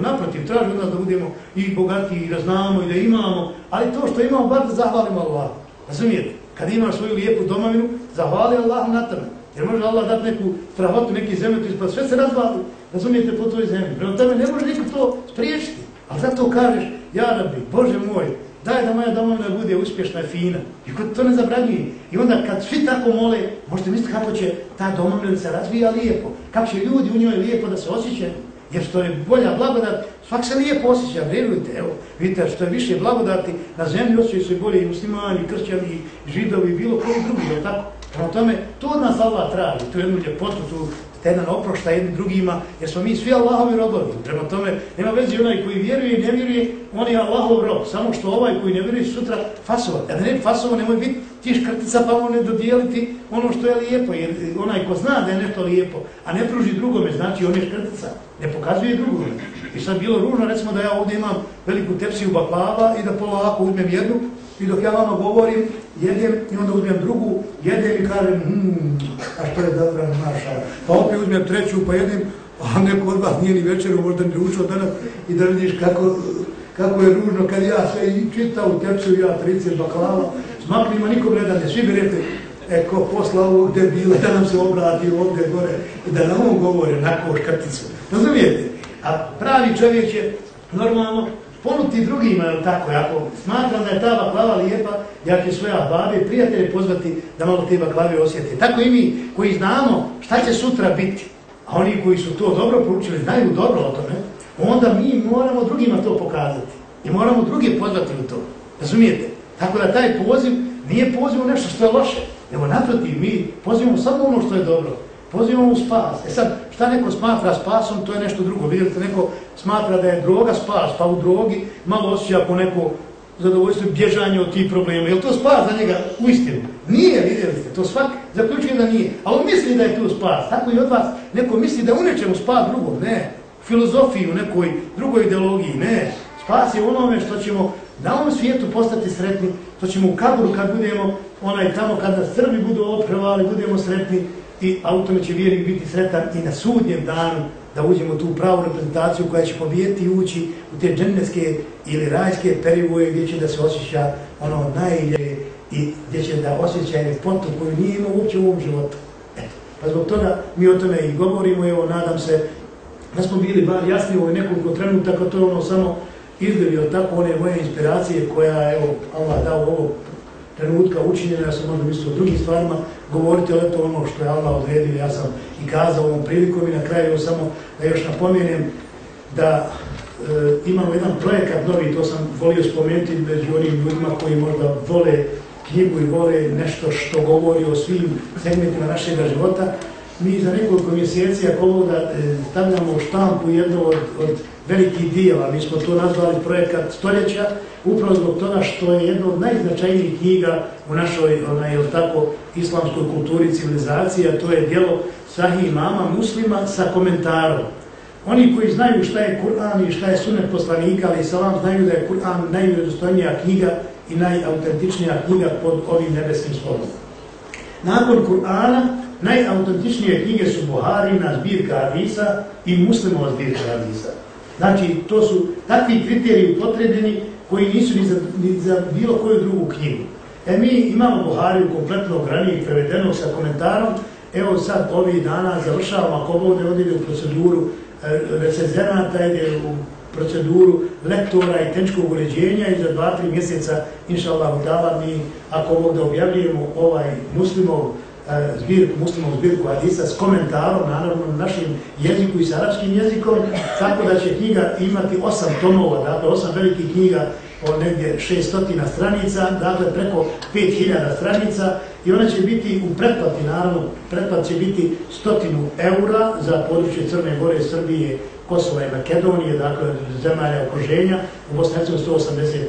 Naprotiv, traži od nas da budemo i bogati, i da znamo, i da imamo. Ali to što imamo, bar da zahvalimo Allah. Razumijete? Kad imaš svoju lijepu domovinu, zahvali Allah na tome. Jer može Allah dati neku strahotu, neki zemlju, pa sve se razvali. Razumijete po tvojoj zemlji. Prema tome ne može niko to spriječiti. Ali zato kažeš, ja rabi, Bože moj, daj da moja domovina bude uspješna i fina. I kod to ne zabranjuje. I onda kad svi tako mole, možete misliti kako će ta domovina se razvija lijepo. Kako će ljudi u njoj lijepo da se osjećaju. Jer što je bolja blagodat, svak se lijepo osjeća, vjerujte, evo, vidite, što je više blagodati, na zemlji osjećaju se bolje i muslimani, i kršćani, i židovi, bilo koji drugi, je tako? Prvo tome, to od nas Allah traži, tu jednu ljepotu, tu te jedan oprošta jednim drugima, jer smo mi svi Allahovi robovi. Prema tome, nema veze onaj koji vjeruje i ne vjeruje, on je Allahov rob. Samo što ovaj koji ne vjeruje sutra fasova. A da ne fasova, nemoj biti ti škrtica pa mu ne dodijeliti ono što je lijepo. Jer onaj ko zna da je nešto lijepo, a ne pruži drugome, znači on je škrtica. Ne pokazuje drugome. I sad bilo ružno, recimo da ja ovdje imam veliku tepsiju baklava i da polako uzmem jednu, I dok ja vama govorim, jedem i onda uzmem drugu, jedem i kažem, hmm, a što je dobro naša. Pa opet uzmem treću pa jedem, a neko od vas nije ni večeru, možda ne ručao danas i da vidiš kako, kako je ružno kad ja sve čitao u tepcu, ja 30 baklava, maklima nikom ne dane, svi bi rekli, e, ko posla ovog debila, da nam se obrati ovdje gore i da nam on govore na škrticu. Razumijete? A pravi čovjek je normalno ponuti drugima, je tako, ako smatram da je ta baklava lijepa, ja ću svoja babi, i prijatelje pozvati da malo te baklave osjeti. Tako i mi koji znamo šta će sutra biti, a oni koji su to dobro poručili, znaju dobro o tome, onda mi moramo drugima to pokazati. I moramo druge pozvati u to. Razumijete? Tako da taj poziv nije poziv u nešto što je loše, nego naprotiv, mi pozivamo samo ono što je dobro pozivamo u spas. E sad, šta neko smatra spasom, to je nešto drugo. Vidite, neko smatra da je droga spas, pa u drogi malo osjeća po neko zadovoljstvo bježanje od tih problema. Je to spas za njega u istinu? Nije, vidjeli ste, to svak zaključuje da nije. Ali on misli da je to spas. Tako i od vas neko misli da u nečemu spas drugog. Ne. Filozofiji, u nekoj drugoj ideologiji. Ne. Spas je onome što ćemo na ovom svijetu postati sretni, što ćemo u kaburu kad budemo, onaj tamo kada Srbi budu oprevali, budemo sretni, i autome će vjernik biti sretan i na sudnjem danu da uđemo tu pravu reprezentaciju koja će pobijeti i ući u te dženevske ili rajske perivoje gdje će da se osjeća ono najlje i gdje će da osjeća potu koju nije imao uopće u ovom životu. Eto. Pa zbog toga mi o tome i govorimo, evo nadam se da smo bili bar jasni. U nekoliko trenutaka, to je ono samo izgledi od tako one moje inspiracije koja je, evo, Allah dao ovo trenutka učinjena, ja sam možda mislio o drugim stvarima govoriti, ali to ono što je Allah odredio, ja sam i kazao ovom prilikom i na kraju samo da još napomenem da e, imamo jedan projekat novi, to sam volio spomenuti među onim ljudima koji možda vole knjigu i vole nešto što govori o svim segmentima našeg života. Mi za nekoliko mjeseci, ako ovo da e, stavljamo u štampu jedno od, od velikih dijela, mi smo to nazvali projekat stoljeća, upravo zbog toga što je jedna od najznačajnijih knjiga u našoj onaj, tako, islamskoj kulturi i civilizaciji, a to je dijelo Sahih imama muslima sa komentarom. Oni koji znaju šta je Kur'an i šta je sunet poslanika, ali salam znaju da je Kur'an najvjerozostojnija knjiga i najautentičnija knjiga pod ovim nebeskim slovom. Nakon Kur'ana, najautentičnije knjige su Buharina, zbirka Hadisa i muslimova zbirka Hadisa. Znači, to su takvi kriteriji upotrebljeni koji nisu ni za, ni za bilo koju drugu knjigu. E mi imamo Buhariju kompletno ranijih prevedenog sa komentarom, evo sad ovih dana završavamo, ako ovo ne odide u proceduru e, recenzenata, ide u proceduru lektora i tehničkog uređenja i za dva, tri mjeseca, inša Allah, dala mi, ako ovo da objavljujemo ovaj muslimov zbirku, muslimovu zbirku Hadisa s komentarom, naravno na našem jeziku i s arapskim jezikom, tako da će knjiga imati osam tomova, dakle osam velikih knjiga o negdje 600 stranica, dakle preko 5000 stranica i ona će biti u pretplati, naravno, pretplat će biti stotinu eura za područje Crne Gore, Srbije, Kosova i Makedonije, dakle zemalja okruženja, u Bosni 180 e,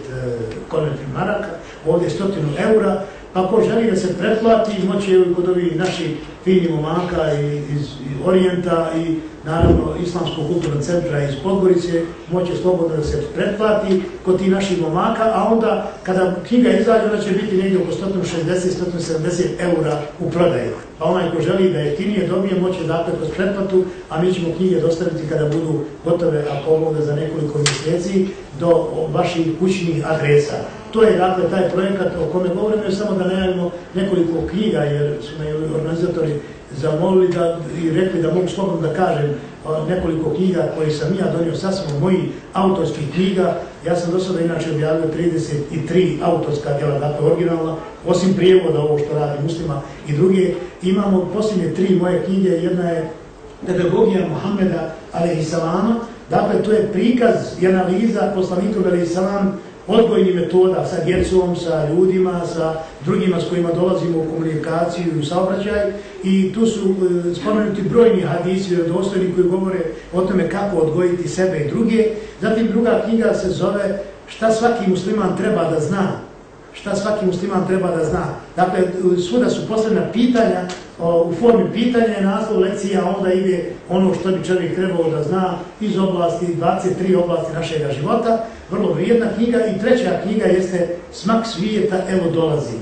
konventnih maraka, ovdje stotinu eura, Ako želi da se pretplati, moće kod ovih naših fini momaka iz, iz Orijenta i naravno Islamskog kulturnog centra iz Podgorice, moće slobodno da se pretplati kod tih naših momaka, a onda kada knjiga izađe, ona će biti negdje oko 160-170 eura u prodaju. Pa onaj ko želi da je tinije dobije, moće dakle kroz pretplatu, a mi ćemo knjige dostaviti kada budu gotove, ako ovoga za nekoliko mjeseci, do vaših kućnih adresa. To je dakle taj projekat o kome govorimo, samo da najavimo nekoliko knjiga, jer su me organizatori zamolili da, i rekli da mogu slobodno da kažem nekoliko knjiga koje sam ja donio sasvim moji autorskih knjiga. Ja sam do sada inače objavio 33 autorska djela, dakle originalna, osim prijevoda ovo što radi muslima i druge. Imamo posljednje tri moje knjige, jedna je Pedagogija Mohameda, ali i Salama, dakle to je prikaz i analiza poslanikog, ali i odgojnih metoda sa djecom, sa ljudima, sa drugima s kojima dolazimo u komunikaciju i u saobraćaj. I tu su e, spomenuti brojni hadisi od ostojni koji govore o tome kako odgojiti sebe i druge. Zatim druga knjiga se zove Šta svaki musliman treba da zna šta svaki musliman treba da zna. Dakle, svuda su posledna pitanja, u formi pitanja je naslov lekcija, onda ide ono što bi čovjek trebao da zna iz oblasti, 23 oblasti našeg života. Vrlo vrijedna knjiga i treća knjiga jeste Smak svijeta, evo dolazi.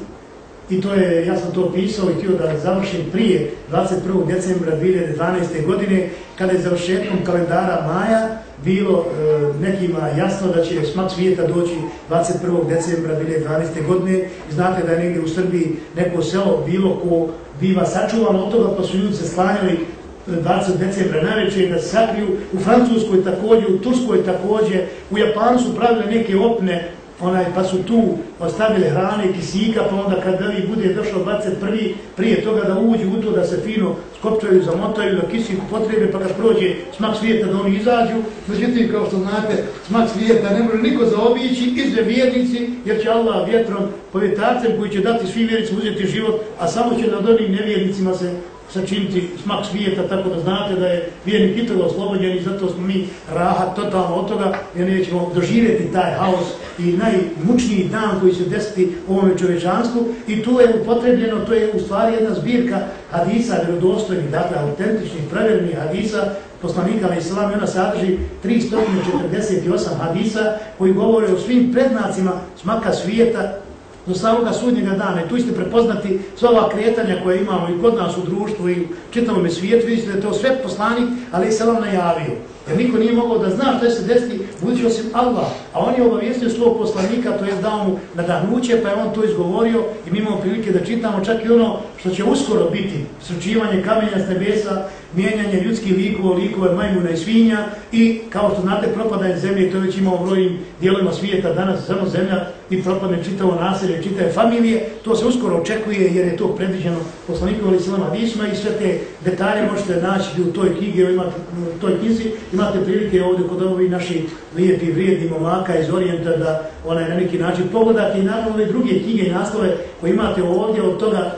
I to je, ja sam to pisao i htio da završim prije 21. decembra 2012. godine, kada je završetkom kalendara maja, bilo e, nekima jasno da će smak svijeta doći 21. decembra 2012. godine znate da je negdje u Srbiji neko selo bilo ko biva sačuvano od toga pa su ljudi se slanjali e, 20. decembra najveće da se sakriju, u Francuskoj također, u Turskoj također, u Japanu su pravile neke opne onaj, pa su tu ostavili hrane i kisika, pa onda kad veli bude došao 21. prije toga da uđu u to da se fino skopčaju, zamotaju, da kisiku potrebe, pa kad prođe smak svijeta da oni izađu. Međutim, kao što znate, smak svijeta ne može niko zaobići, izve vjernici, jer će Allah vjetrom, povjetarcem koji će dati svi vjernici uzeti život, a samo će nad onim nevjernicima se sačiniti smak svijeta, tako da znate da je vijenik i oslobođen i zato smo mi rahat totalno od toga, jer nećemo doživjeti taj haos i najmučniji dan koji se desiti u ovome čovečanstvu i tu je upotrebljeno, to je u stvari jedna zbirka hadisa, vjerodostojnih, dakle, autentičnih, pravilnih hadisa, poslanika na islam, ona sadrži 348 hadisa koji govore o svim prednacima smaka svijeta, do samoga sudnjega dana. I tu ćete prepoznati sva ova kretanja koje imamo i kod nas u društvu i čitavom svijetu. Vidite da je to sve poslanik, ali i selam najavio. Jer niko nije mogao da zna što će se desiti, budući osim Allah. A on je obavijestio svog poslanika, to je dao mu nadahnuće, pa je on to izgovorio i mi imamo prilike da čitamo čak i ono što će uskoro biti, sručivanje kamenja s nebesa, mijenjanje ljudskih likova, likove majmuna i svinja i kao što znate propadanje zemlje, to već imamo u brojim dijelovima svijeta, danas samo zemlja i propadne čitavo naselje, čitave familije, to se uskoro očekuje jer je to predviđeno poslanikom ali silama Visma i sve te detalje možete naći u toj knjigi, imate, u toj knjizi, imate prilike ovdje kod ovi naši lijepi, vrijedni momaka iz Orijenta da onaj na neki način pogledate i naravno ove druge knjige i naslove koje imate ovdje od toga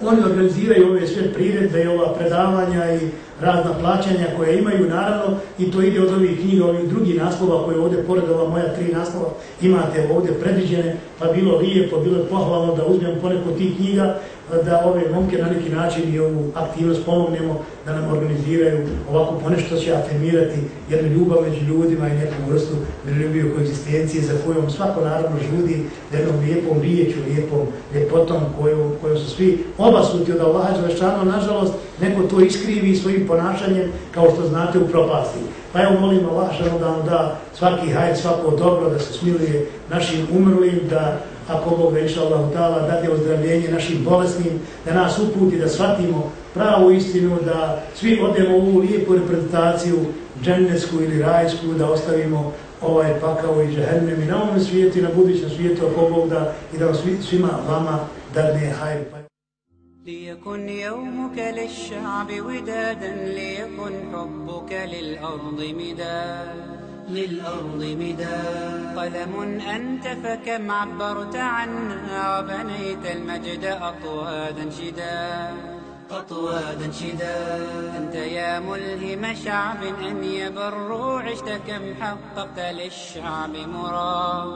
Oni organiziraju ove sve priredbe i ova predavanja i razna plaćanja koje imaju, naravno, i to ide od ovih knjiga, ovih drugih naslova koje ovdje, pored ova moja tri naslova, imate ovdje predviđene, pa bilo lijepo, bilo je pohvalno da uzmem poneko tih knjiga, da ove momke na neki način i ovu aktivnost pomognemo da nam organiziraju ovako ponešto će afirmirati jednu ljubav među ljudima i neku vrstu miroljubiju koegzistencije za kojom svako naravno žudi jednom lijepom riječu, lijepom ljepotom koju, koju su svi obasuti od Allaha Đelešanu, nažalost neko to iskrivi svojim ponašanjem kao što znate u propasti. Pa evo molim Allah da nam da svaki hajt, svako dobro, da se smiluje našim umrlim, da ako Bog da inša Allah ta'ala dade ozdravljenje našim bolesnim, da nas uputi, da shvatimo pravu istinu, da svi odemo u ovu lijepu reprezentaciju džennesku ili rajsku, da ostavimo ovaj pakao i džahennem i na ovom svijetu i na budućem svijetu ako Bog da i da vam svima vama dadne hajr. ليكن يومك للشعب ودادا ليكن حبك للأرض مداد للأرض مداد قلم أنت فكم عبرت عنا وبنيت المجد أطوادا شدا أطوادا شدا أنت يا ملهم شعب أن يبروا عشت كم حققت للشعب مراد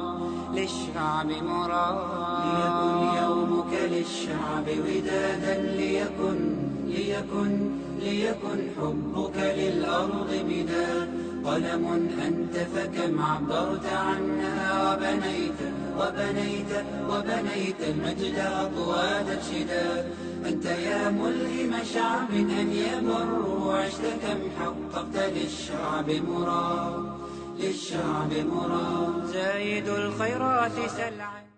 للشعب مراد ليكن يومك للشعب ودادا ليكن ليكن ليكن حبك للأرض مداد قلم أنت فكم عبرت عنها وبنيت وبنيت وبنيت المجد أطواد الشداد. أنت يا ملهم شعب أن يمر وعشت كم حققت للشعب مراد للشعب مراد. زايد الخيرات سلعا.